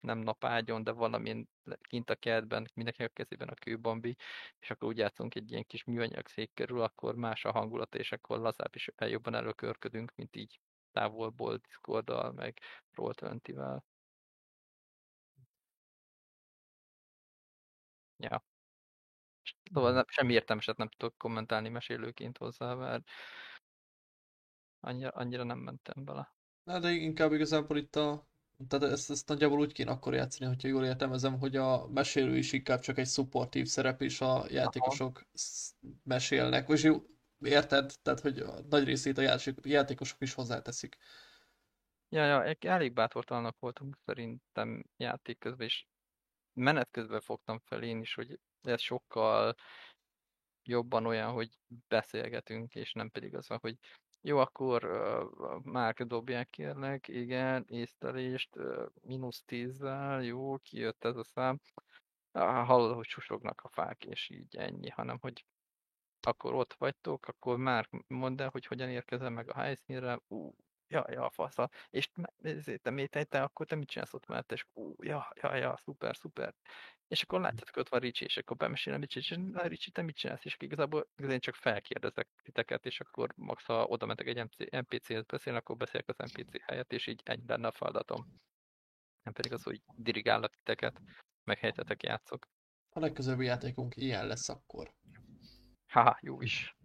nem napágyon, de valamilyen kint a kertben, mindenki a kezében a kőbambi, és akkor úgy játszunk egy ilyen kis műanyag szék körül, akkor más a hangulat, és akkor lazább is el jobban előkörködünk, mint így távolból Discorddal, meg Roll20-vel. Ja. Szóval nem, semmi értelmeset nem tudok kommentálni mesélőként hozzá, mert annyira, annyira nem mentem bele. Na, de inkább igazából itt a... Tehát ezt, ezt nagyjából úgy kéne akkor játszani, hogyha jól értelmezem, hogy a mesélő is inkább csak egy szupportív szerep, és a játékosok sz- mesélnek. És jó, érted? Tehát, hogy a nagy részét a játék- játékosok is hozzáteszik. Ja, ja, elég bátortalanak voltunk szerintem játék közben, és menet közben fogtam fel én is, hogy ez sokkal jobban olyan, hogy beszélgetünk, és nem pedig az van, hogy jó, akkor uh, Márk dobják kérlek, igen, észlelést, uh, mínusz tízzel, jó, kijött ez a szám. Ah, hallod, hogy susognak a fák, és így ennyi, hanem hogy akkor ott vagytok, akkor már mondd el, hogy hogyan érkezel meg a helyszínre, ú, ja, ja, fasza, és te- ezért te, te, te, akkor te mit csinálsz ott mellett, és ú, ja, ja, ja, szuper, szuper. És akkor látjátok, ott van Ricsi, és akkor bemesélem Ricsi, és na Ricsi, te mit csinálsz? És igazából én csak felkérdezek titeket, és akkor max, ha oda mentek egy NPC-hez beszélni, akkor beszélek az NPC helyett, és így ennyi lenne a feladatom. Nem pedig az, hogy dirigálok titeket, meg helyetetek játszok. A legközelebbi játékunk ilyen lesz akkor. Haha, jó is.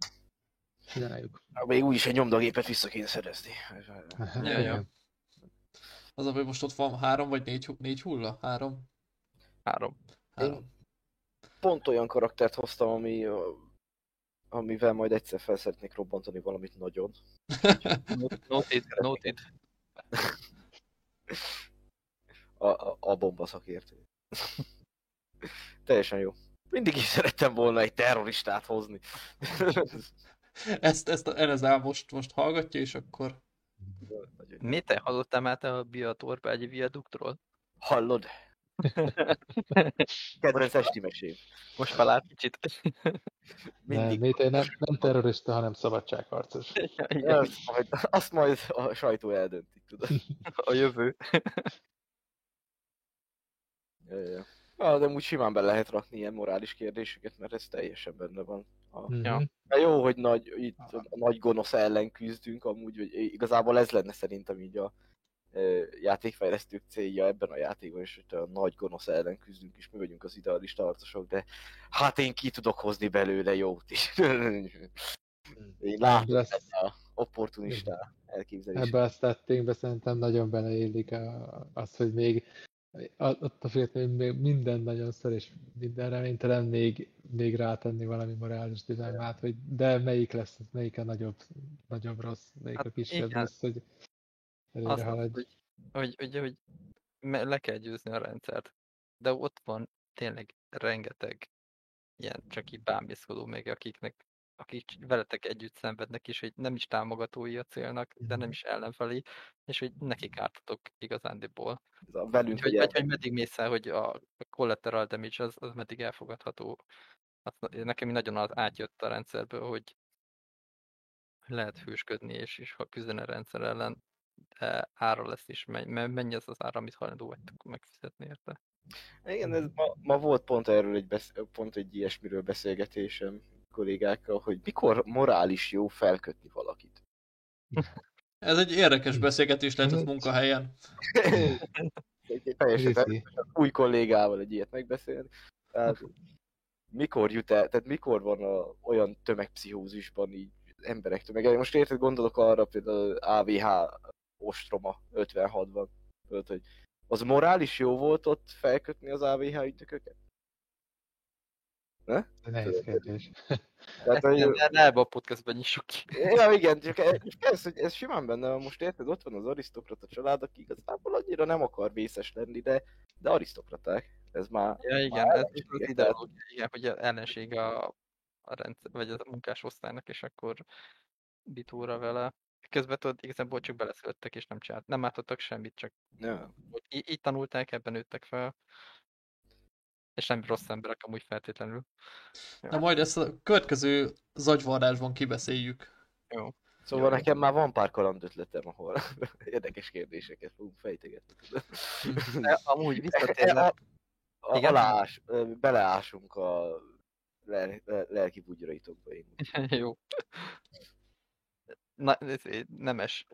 Csináljuk. Még úgyis egy nyomdagépet vissza kéne szerezni. Ja, ja. Az a, hogy most ott van három vagy négy, négy hulla? Három? Három. Három. Pont olyan karaktert hoztam, ami, amivel majd egyszer fel szeretnék robbantani valamit nagyon. *laughs* Noted, noted. A, a, a bomba szakértő. *laughs* Teljesen jó. Mindig is szerettem volna egy terroristát hozni. *laughs* Ezt, ezt a NSA most, most hallgatja, és akkor Mi te hallottál már te a Biatorba egy viaduktról? Hallod? Kedvenc esti mesém. Most felállt kicsit. *laughs* Nem, Mindig. Métei nem, nem terrorista, hanem szabadságharcos. Ja, *laughs* igen, Azt majd, azt majd a sajtó eldönti, tudod. a jövő. *laughs* Ja, ja. Ja, de úgy simán be lehet rakni ilyen morális kérdéseket, mert ez teljesen benne van. A... Mhm. Ja. De jó, hogy nagy, itt a nagy gonosz ellen küzdünk, amúgy, hogy igazából ez lenne szerintem így a játékfejlesztők célja ebben a játékban is, hogy a nagy gonosz ellen küzdünk, és mi vagyunk az idealista harcosok, de hát én ki tudok hozni belőle jót is. *laughs* én látom Lesz- ezt a opportunista elképzelést. Ebbe a settingbe szerintem nagyon beleillik a, az, hogy még a- attól függetlenül, hogy még minden nagyon szar és minden reménytelen, még, még rátenni valami morális dilemmát, hogy de melyik lesz, melyik a nagyobb, nagyobb rossz, melyik Hát a kisebb rossz, hogy Azt, haladj. hogy, hogy, hogy, hogy le kell győzni a rendszert. De ott van tényleg rengeteg ilyen csak így bámészkodó még, akiknek akik veletek együtt szenvednek is, hogy nem is támogatói a célnak, de nem is ellenfelé, és hogy nekik ártatok igazándiból. Ez a velünk, Úgyhogy, vagy hogy meddig mész el, hogy a collateral damage az, az meddig elfogadható. Azt, nekem nagyon az átjött a rendszerből, hogy lehet hősködni, és, és ha küzdeni a rendszer ellen, de ára lesz is, men- men- mennyi az az ára, amit hajlandó vagytok megfizetni érte. Igen, ez ma, ma volt pont erről egy, besz, pont egy ilyesmiről beszélgetésem kollégákkal, hogy mikor morális jó felkötni valakit. ez egy érdekes beszélgetés lehetett Ez- munkahelyen. Teljesen új kollégával egy ilyet megbeszélni. Tehát, mikor jut el, tehát mikor van a, olyan tömegpszichózisban így emberek tömege. Most érted, gondolok arra például AVH ostroma 56-ban, tudod, hogy az morális jó volt ott felkötni az AVH ügynököket? De Nehéz kérdés. Tehát, hogy, Ne, ne, ne ebbe a podcastban nyissuk ki. Ja, igen, csak ez, hogy ez simán benne van. Most érted, ott van az arisztokrata család, aki igazából annyira nem akar vészes lenni, de, de arisztokraták. Ez már... Ja, igen, Már ez az ideológia, igen, hogy a ellenség a, a rendszer, vagy a munkásosztálynak, és akkor bitóra vele. Közben tudod, igazából csak beleszülettek, és nem csinált, nem átadtak semmit, csak Ja. hogy í- így tanulták, ebben nőttek fel. És nem rossz emberek amúgy feltétlenül. Na majd ezt a következő zagyvarrásban kibeszéljük. Szóval Jó. nekem már van pár kalandötletem, ahol *laughs* érdekes kérdéseket fogunk fejtegetni. *laughs* De amúgy E, visszatérve, a, a, Igen? ö, beleásunk a lel, lelki bugyraitokba. Én. *laughs* jó. Na, nemes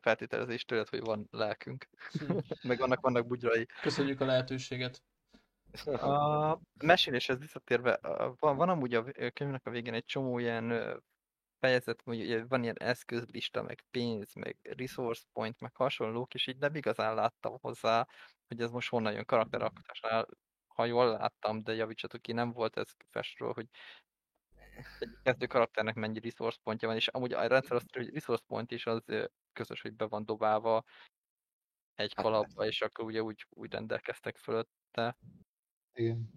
feltételezés tőled, hogy van lelkünk. *laughs* Meg annak vannak bugyrai. Köszönjük a lehetőséget. A meséléshez visszatérve, van, van amúgy a könyvnek a végén egy csomó ilyen fejezet, hogy van ilyen eszközlista, meg pénz, meg resource point, meg hasonlók, és így nem igazán láttam hozzá, hogy ez most honnan jön karakteralkotásnál. Ha jól láttam, de javítsatok ki, nem volt ez festről, hogy egy kezdő karakternek mennyi resource pontja van, és amúgy a rendszer azt, hogy resource point is az közös, hogy be van dobálva egy Hát kalapba, és akkor ugye úgy, úgy rendelkeztek fölötte. Igen.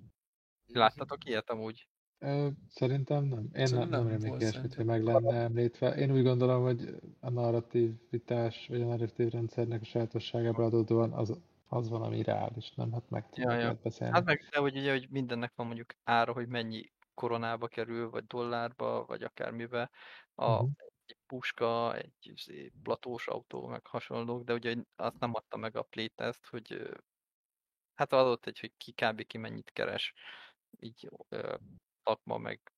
Láttatok ilyet amúgy? Ö, Szerintem nem. Én nem, Szerintem nem nem volt ilyesmit, hogy meg lenne említve. Én úgy gondolom, hogy a narrativitás, vagy a narratív rendszernek a sajátosságából adódóan az, az van, ami reális, nem? Hát meg tudjuk Ja, ja. beszélni. Hát meg, de hogy ugye, hogy mindennek van mondjuk ára, hogy mennyi koronába kerül, vagy dollárba, vagy akármibe. A, Mhm. egy puska, egy izé, platós autó, meg hasonlók, de ugye azt nem adta meg a playtest, hogy hát adott egy, hogy ki kb. ki mennyit keres, így szakma, meg,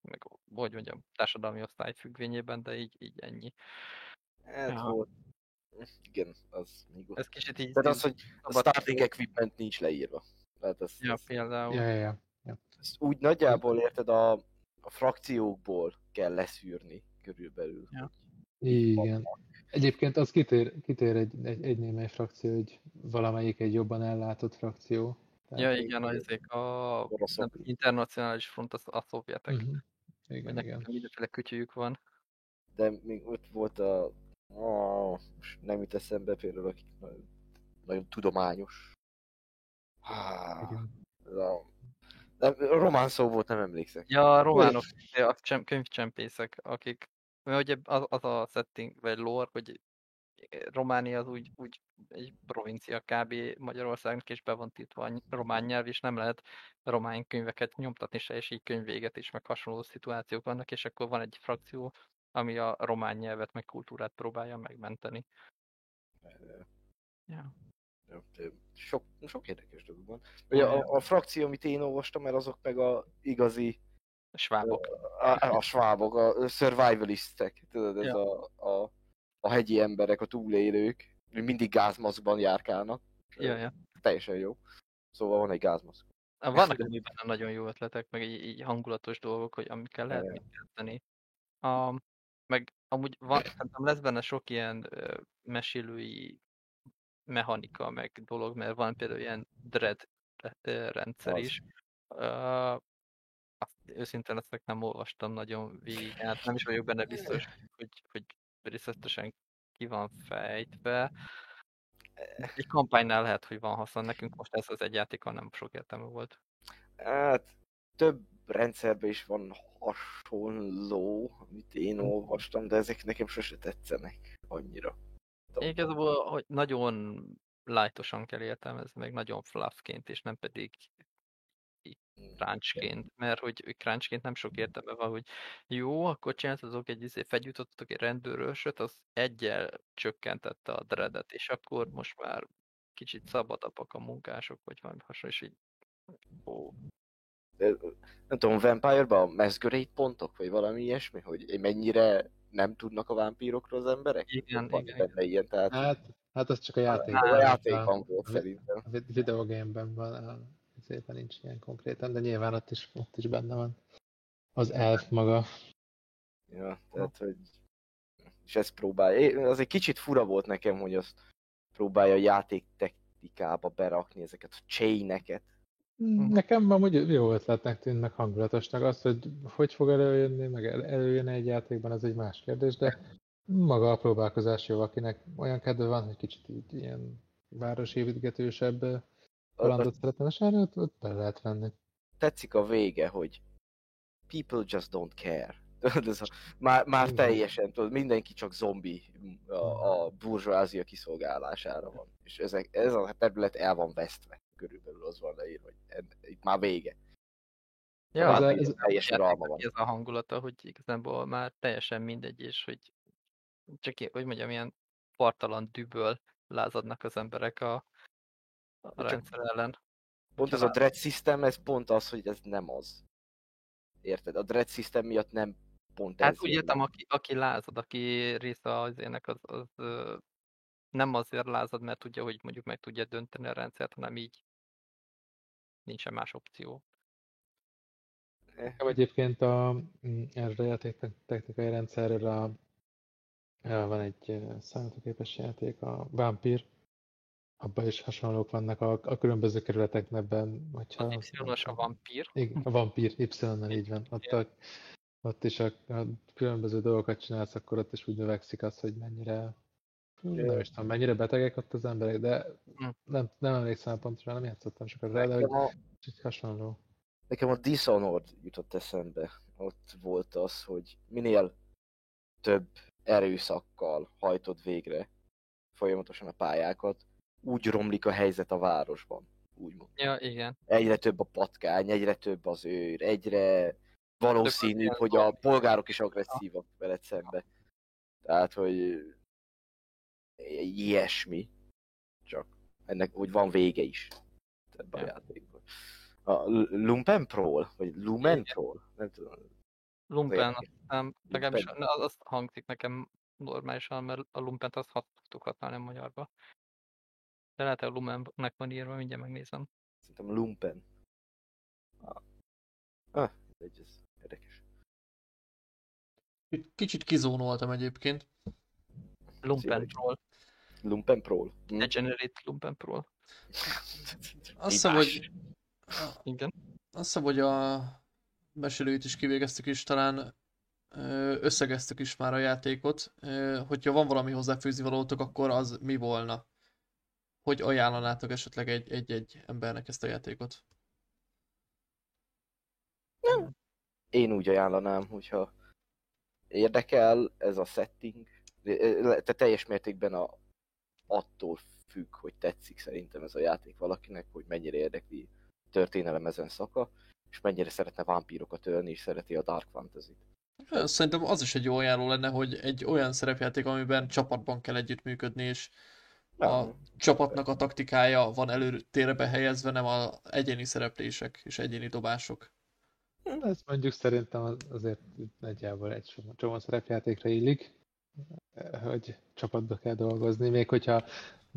meg hogy mondjam, társadalmi osztály függvényében, de így, így ennyi. Hát Ja. volt. Igen, az még Ez kicsit így... Tehát az, hogy a starting equipment nincs leírva. Tehát ez, Ja, ez, például. Ja, ja, ja. Úgy nagyjából érted a, a frakciókból kell leszűrni körülbelül. Ja. Igen. Egyébként az kitér, kitér egy, egy, egy némely frakció, hogy valamelyik egy jobban ellátott frakció. Ja, igen, ezek a Oroszok. nem, internacionális front, az a szovjetek. Uh-huh. Igen, igen. mindenféle kütyűjük van. De még ott volt a... Oh, most nem jut eszembe például, akik nagyon, nagyon tudományos. Ah, igen. a, nem, román szó volt, nem emlékszek. Ja, a románok, a csem, könyvcsempészek, akik, mert ugye az, az a setting, vagy lore, hogy Románia az úgy, úgy egy provincia kb. Magyarországnak, és be van tiltva a román nyelv, és nem lehet román könyveket nyomtatni se, és így könyvvéget is, meg hasonló szituációk vannak, és akkor van egy frakció, ami a román nyelvet, meg kultúrát próbálja megmenteni. Ja. Sok, sok érdekes dolog van. Ugye a, a frakció, amit én olvastam, mert azok meg a igazi, A svábok. a, a svábok, a survivalistek, tudod, ez Ja. a, a, a hegyi emberek, a túlélők, mindig gázmaszkban járkálnak. Ja, ja. Teljesen jó. Szóval van egy gázmaszk. Vannak amúgy benne nagyon jó ötletek, meg így, így hangulatos dolgok, hogy amikkel lehet Ja. kezdeni. A, meg amúgy van, szerintem lesz benne sok ilyen ö, mesélői mechanika, meg dolog, mert van például ilyen dread ö, rendszer is. Ö, azt őszintén leszek, nem olvastam nagyon végig, hát nem is vagyok benne biztos, hogy, hogy részletesen ki van fejtve. Egy kampánynál lehet, hogy van haszon, nekünk most ez az egy játékon nem sok értelme volt. Hát több rendszerben is van hasonló, amit én olvastam, de ezek nekem sose tetszenek annyira. Igazából, hogy nagyon lightosan kell értelmezni, meg nagyon fluffként, és nem pedig crunchként, mert hogy crunchként nem sok értelme van, hogy jó, akkor csináltatok egy izé, felgyújtottatok egy rendőrösöt, az egyel csökkentette a dreadet, és akkor most már kicsit szabadabbak a munkások, vagy valami hasonló, és így ó, De, nem tudom, Vampire-ban a masquerade pontok, vagy valami ilyesmi, hogy mennyire nem tudnak a vámpírokról az emberek? Igen, Van igen, benne ilyen, tehát Hát, hát az csak a játék. a játékban A, volt szerintem. a vid- videogame-ben van, szépen nincs ilyen konkrétan, de nyilván ott is, ott is benne van. Az elf maga. Ja, tehát, hogy... És ezt próbálja. Az egy kicsit fura volt nekem, hogy azt próbálja a játék technikába berakni ezeket a chaineket. Nekem amúgy jó ötletnek tűnt, meg hangulatosnak. Az, hogy hogy fog előjönni, meg el- előjön egy játékban, az egy más kérdés, de maga a próbálkozás jó, akinek olyan kedve van, hogy kicsit így ilyen városépítgetősebb kalandot szeretne mesélni, ott, ott be lehet venni. Tetszik a vége, hogy people just don't care. *laughs* Ez a, már, már teljesen, tudod, mindenki csak zombi a, a burzsóázia kiszolgálására van. És ezek, ez a terület el van vesztve. Körülbelül az van leírva, hogy en- itt már vége. Ja, Ez hát, ez- teljes uralma van. ez a hangulata, hogy igazából már teljesen mindegy, és hogy csak ilyen, hogy mondjam, ilyen partalan düböl lázadnak az emberek a, a Csak- rendszer ellen. Pont ez a dread system, ez pont az, hogy ez nem az. Érted? A dread system miatt nem pont Hát ez úgy jön. értem, aki, aki lázad, aki része az ének, az, az nem azért lázad, mert tudja, hogy mondjuk meg tudja dönteni a rendszert, hanem így nincsen más opció. Nekem Egyébként a, mm, erről a játék technikai rendszerről a, van egy számítógépes játék, a Vampir. Abban is hasonlók vannak a, a különböző kerületekben, hogyha... Az Y-os a vampír. Igen, a Vampir, Y-nal így van. Ott, a, ott is a, a különböző dolgokat csinálsz, akkor ott is úgy növekszik az, hogy mennyire Nem is tudom, mennyire betegek ott az emberek, de Hm. nem, nem emlékszem pontosan, nem játszottam sokat rá, de hogy Nekem a, kicsit hasonló. nekem a Dishonored jutott eszembe. Ott volt az, hogy minél több erőszakkal hajtod végre folyamatosan a pályákat, úgy romlik a helyzet a városban. Úgymond. Ja, igen. Egyre több a patkány, egyre több az őr, egyre valószínűbb, ilyen hogy a polgárok is agresszívak veled szembe. Tehát, hogy ilyesmi. Csak ennek úgy van vége is ebben a játékban. A Lumpen Pro, vagy Lumen Pro, nem tudom. Lumpen, aztán legalábbis Lumpen. az, az hangzik nekem normálisan, mert a Lumpent azt hat- tudtuk használni magyarba. De lehet, hogy a Lumennek van írva, mindjárt megnézem. Szerintem Lumpen. Ah, ah ez, ez érdekes. Kicsit kizónoltam egyébként. Lumpen Troll. Lumpen Pro. Hm? Degenerate Lumpen Troll. Azt hiszem, hogy. *laughs* Igen. azt hiszem, hogy a mesélőit is kivégeztük is, talán összegeztük is már a játékot. Hogyha van valami hozzáfűzni valótok, akkor az mi volna? Hogy ajánlanátok esetleg egy- egy-egy embernek ezt a játékot? Én úgy ajánlanám, hogyha érdekel ez a setting, te teljes mértékben a, attól függ, hogy tetszik szerintem ez a játék valakinek, hogy mennyire érdekli a történelem ezen szaka, és mennyire szeretne vámpírokat ölni, és szereti a Dark Fantasy-t. Szerintem az is egy jó ajánló lenne, hogy egy olyan szerepjáték, amiben csapatban kell együttműködni, és a Ja. csapatnak a taktikája van előtérbe helyezve, nem a egyéni szereplések és egyéni dobások. Ez mondjuk szerintem az- azért nagyjából egy csomó- csomó szerepjátékra illik, hogy csapatba kell dolgozni, még hogyha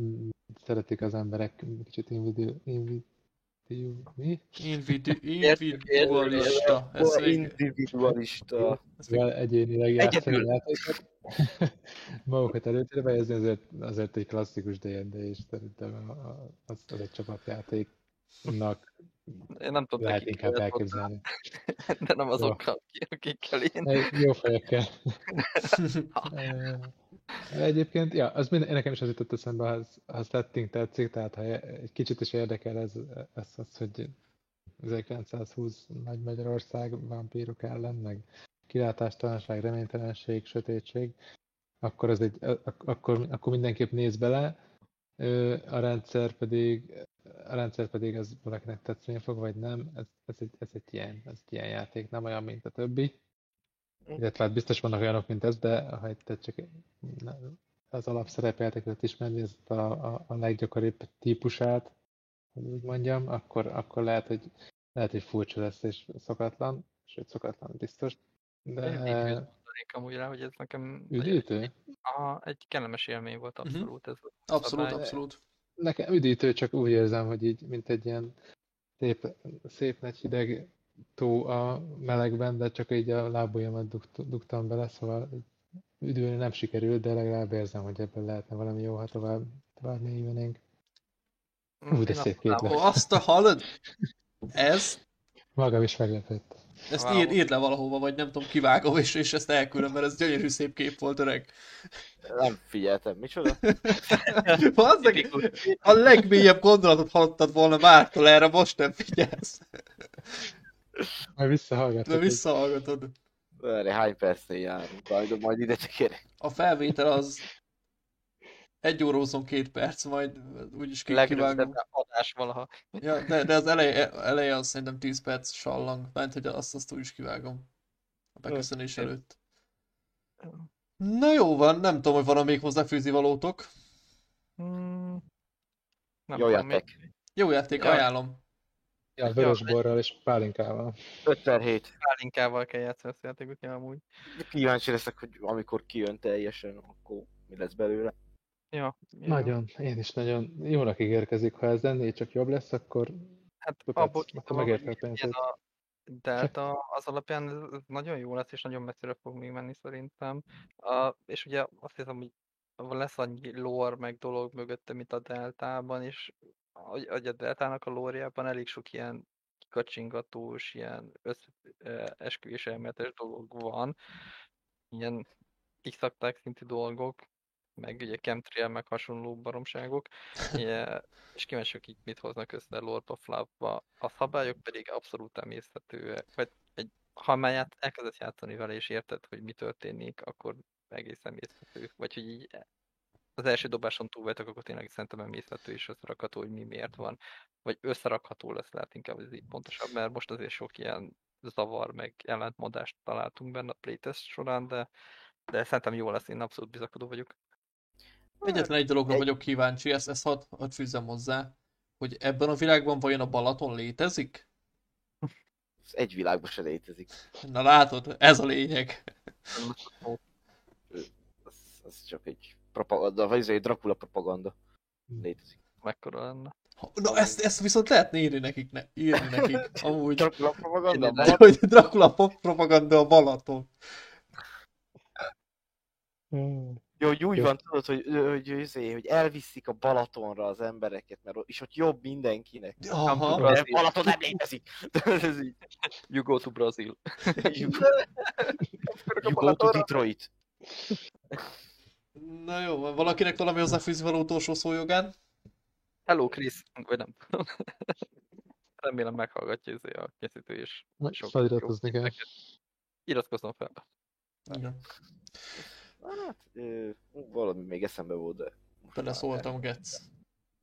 mm, szeretik az emberek kicsit individu, individu, mi? Értjük, individualista. Ez individualista. egyénileg játszani játékot, *laughs* magukat előtérbe helyezni, azért, azért egy klasszikus D&D, és szerintem az, az egy csapatjátéknak Én nem tudom, lehet inkább elképzelni. *laughs* de nem azokkal, akikkel én. Jó fejekkel. *laughs* Egyébként, ja, az minden, nekem is az jutott eszembe, ha, ha setting tetszik, tehát ha egy kicsit is érdekel ez, ez az, hogy 1920 Nagy Magyarország vámpírok ellen, meg kilátástalanság, reménytelenség, sötétség, akkor, az egy, ak- akkor, akkor mindenképp néz bele, a rendszer pedig a rendszer pedig az valakinek tetszeni fog, vagy nem, ez, ez, egy, ez, egy ilyen, ez egy ilyen játék, nem olyan, mint a többi. Illetve hát biztos vannak olyanok, mint ez, de ha egy- te csak az alapszerepjátékot ismerni, ez a, a, a leggyakoribb típusát, hogy úgy mondjam, akkor, akkor lehet, hogy, lehet, hogy furcsa lesz és szokatlan, sőt szokatlan biztos. De mondanék amúgy rá, hogy ez nekem üdítő? Aha, egy kellemes élmény volt Mhm. abszolút. Ez Abszolút, szabály. abszolút. Nekem üdítő, csak úgy érzem, hogy így, mint egy ilyen szép, szép nagy hideg tó a melegben, de csak így a lábujjamat dugt, dugtam bele, szóval üdülni nem sikerült, de legalább érzem, hogy ebből lehetne valami jó, ha tovább, tovább mélyülnénk. Ú, de szép kép azt a hallod? Ez, Magam is meglepett. Ezt Wow. ír, írd le valahova, vagy nem tudom, kivágom, és, és ezt elküldöm, mert ez gyönyörű szép kép volt, öreg. Nem figyeltem, micsoda? *laughs* Tipikus. a legmélyebb gondolatot hallottad volna Mártól erre, most nem figyelsz. Majd visszahallgatok. De visszahallgatod. Erre hány percnél járunk, majd, majd ide tekerek. A felvétel az egy óra 22 perc, majd úgyis ki- Legrövidebb kivágom. adás valaha. Ja, de, de az eleje, eleje az szerintem 10 perc sallang, mert hogy azt, azt úgy is kivágom. A beköszönés előtt. Na jó van, nem tudom, hogy van még hozzáfűzni valótok. Hmm. Nem Jó játék. még Jó játék, Ja. ajánlom. Ja, vörösborral és pálinkával. 5 per 7. pálinkával kell játszani ezt a játékot, ja, amúgy. Kíváncsi leszek, hogy amikor kijön teljesen, akkor mi lesz belőle. Ja, ja. Nagyon, én is nagyon jónak ígérkezik, ha ez ennél csak jobb lesz, akkor Hát abból kiindulva, hogy a Delta az alapján nagyon jó lesz, és nagyon messzire fog még menni szerintem. A, és ugye azt hiszem, hogy lesz annyi lore meg dolog mögötte, mint a Deltában, és hogy a Deltának a lóriában elég sok ilyen kikacsingatós, ilyen esküvés elméletes dolog van, ilyen x szintű dolgok, meg ugye chemtrail, meg hasonló baromságok, Ugye, és kíváncsi vagyok így mit hoznak össze Lord of Love-ba. A szabályok pedig abszolút emészhetőek. Vagy egy, ha már ját, elkezdett játszani vele, és érted, hogy mi történik, akkor egész emészhető. Vagy hogy így az első dobáson túl vagytok, akkor tényleg szerintem emészhető és összerakható, hogy mi miért van. Vagy összerakható lesz, lehet inkább ez így pontosabb, mert most azért sok ilyen zavar, meg ellentmondást találtunk benne a playtest során, de, de szerintem jó lesz, én abszolút bizakodó vagyok. Egyetlen egy dologra Egy- vagyok kíváncsi, ezt, ezt hadd, hadd fűzzem hozzá, hogy ebben a világban vajon a Balaton létezik? Ez egy világban se létezik. Na látod, ez a lényeg. Ez, ez csak egy propaganda, vagy ez egy Dracula propaganda. Létezik. Mekkora lenne. Na ezt, ezt viszont lehetne írni nekik, ne, írni nekik, *laughs* amúgy. Dracula propaganda? Ide- Hogy Dracula propaganda a Balaton. Hmm. Jó, hogy úgy Jó. van, tudod, hogy, hogy, hogy, hogy elviszik a Balatonra az embereket, mert és ott jobb mindenkinek. Aha. Mert Balaton nem létezik. *laughs* Ez így. You go to Brazil. *laughs* You go to Detroit. Na jó, van valakinek valami hozzáfűzni való utolsó szójogán? Hello Chris, vagy nem tudom. *laughs* Remélem meghallgatja izé a készítő is. Jó kell. Iratkozom fel. Igen. Hát, ö, valami még eszembe volt, de... most Bele már szóltam, Getsz.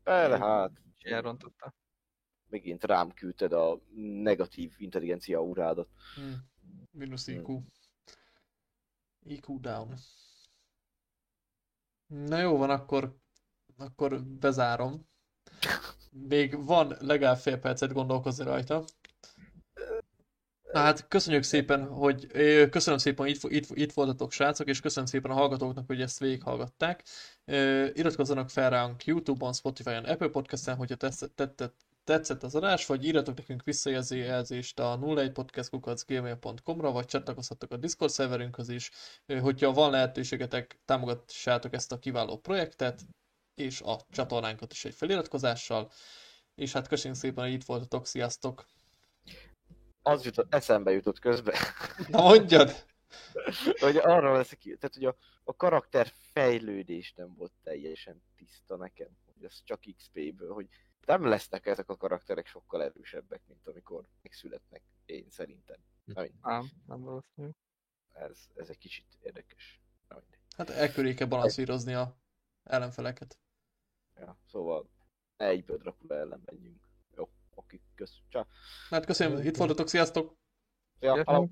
Bele, hát, És elrontotta. megint rám küldted a negatív intelligencia aurádat. Hm. Minusz Hmm. IQ. IQ down. Na jó van, akkor, akkor bezárom. Még van legalább fél percet gondolkozni rajta. Hát köszönjük szépen, hogy köszönöm szépen, hogy itt, itt, voltatok srácok, és köszönöm szépen a hallgatóknak, hogy ezt végighallgatták. Iratkozzanak fel ránk YouTube-on, Spotify-on, Apple Podcast-en, hogyha tetszett, tetszett, az adás, vagy írjatok nekünk visszajelzést a 01podcastkukacgmail.com-ra, vagy csatlakozhatok a Discord szerverünkhöz is. Hogyha van lehetőségetek, támogassátok ezt a kiváló projektet, és a csatornánkat is egy feliratkozással. És hát köszönjük szépen, hogy itt voltatok, sziasztok! Az jutott, eszembe jutott közben, *laughs* Na mondjad! hogy arra leszek, tehát hogy a, a karakter fejlődés nem volt teljesen tiszta nekem, hogy ez csak XP-ből, hogy nem lesznek ezek a karakterek sokkal erősebbek, mint amikor megszületnek, én szerintem. Na, mindegy. Nem, nem valószínű. ez, ez egy kicsit érdekes. Mindegy. Hát elköré kell balanszírozni a ellenfeleket. ja, szóval ne egyből Dracula ellen menjünk. Kösz. Csá. Hát köszönöm, itt voltatok, sziasztok! Ja.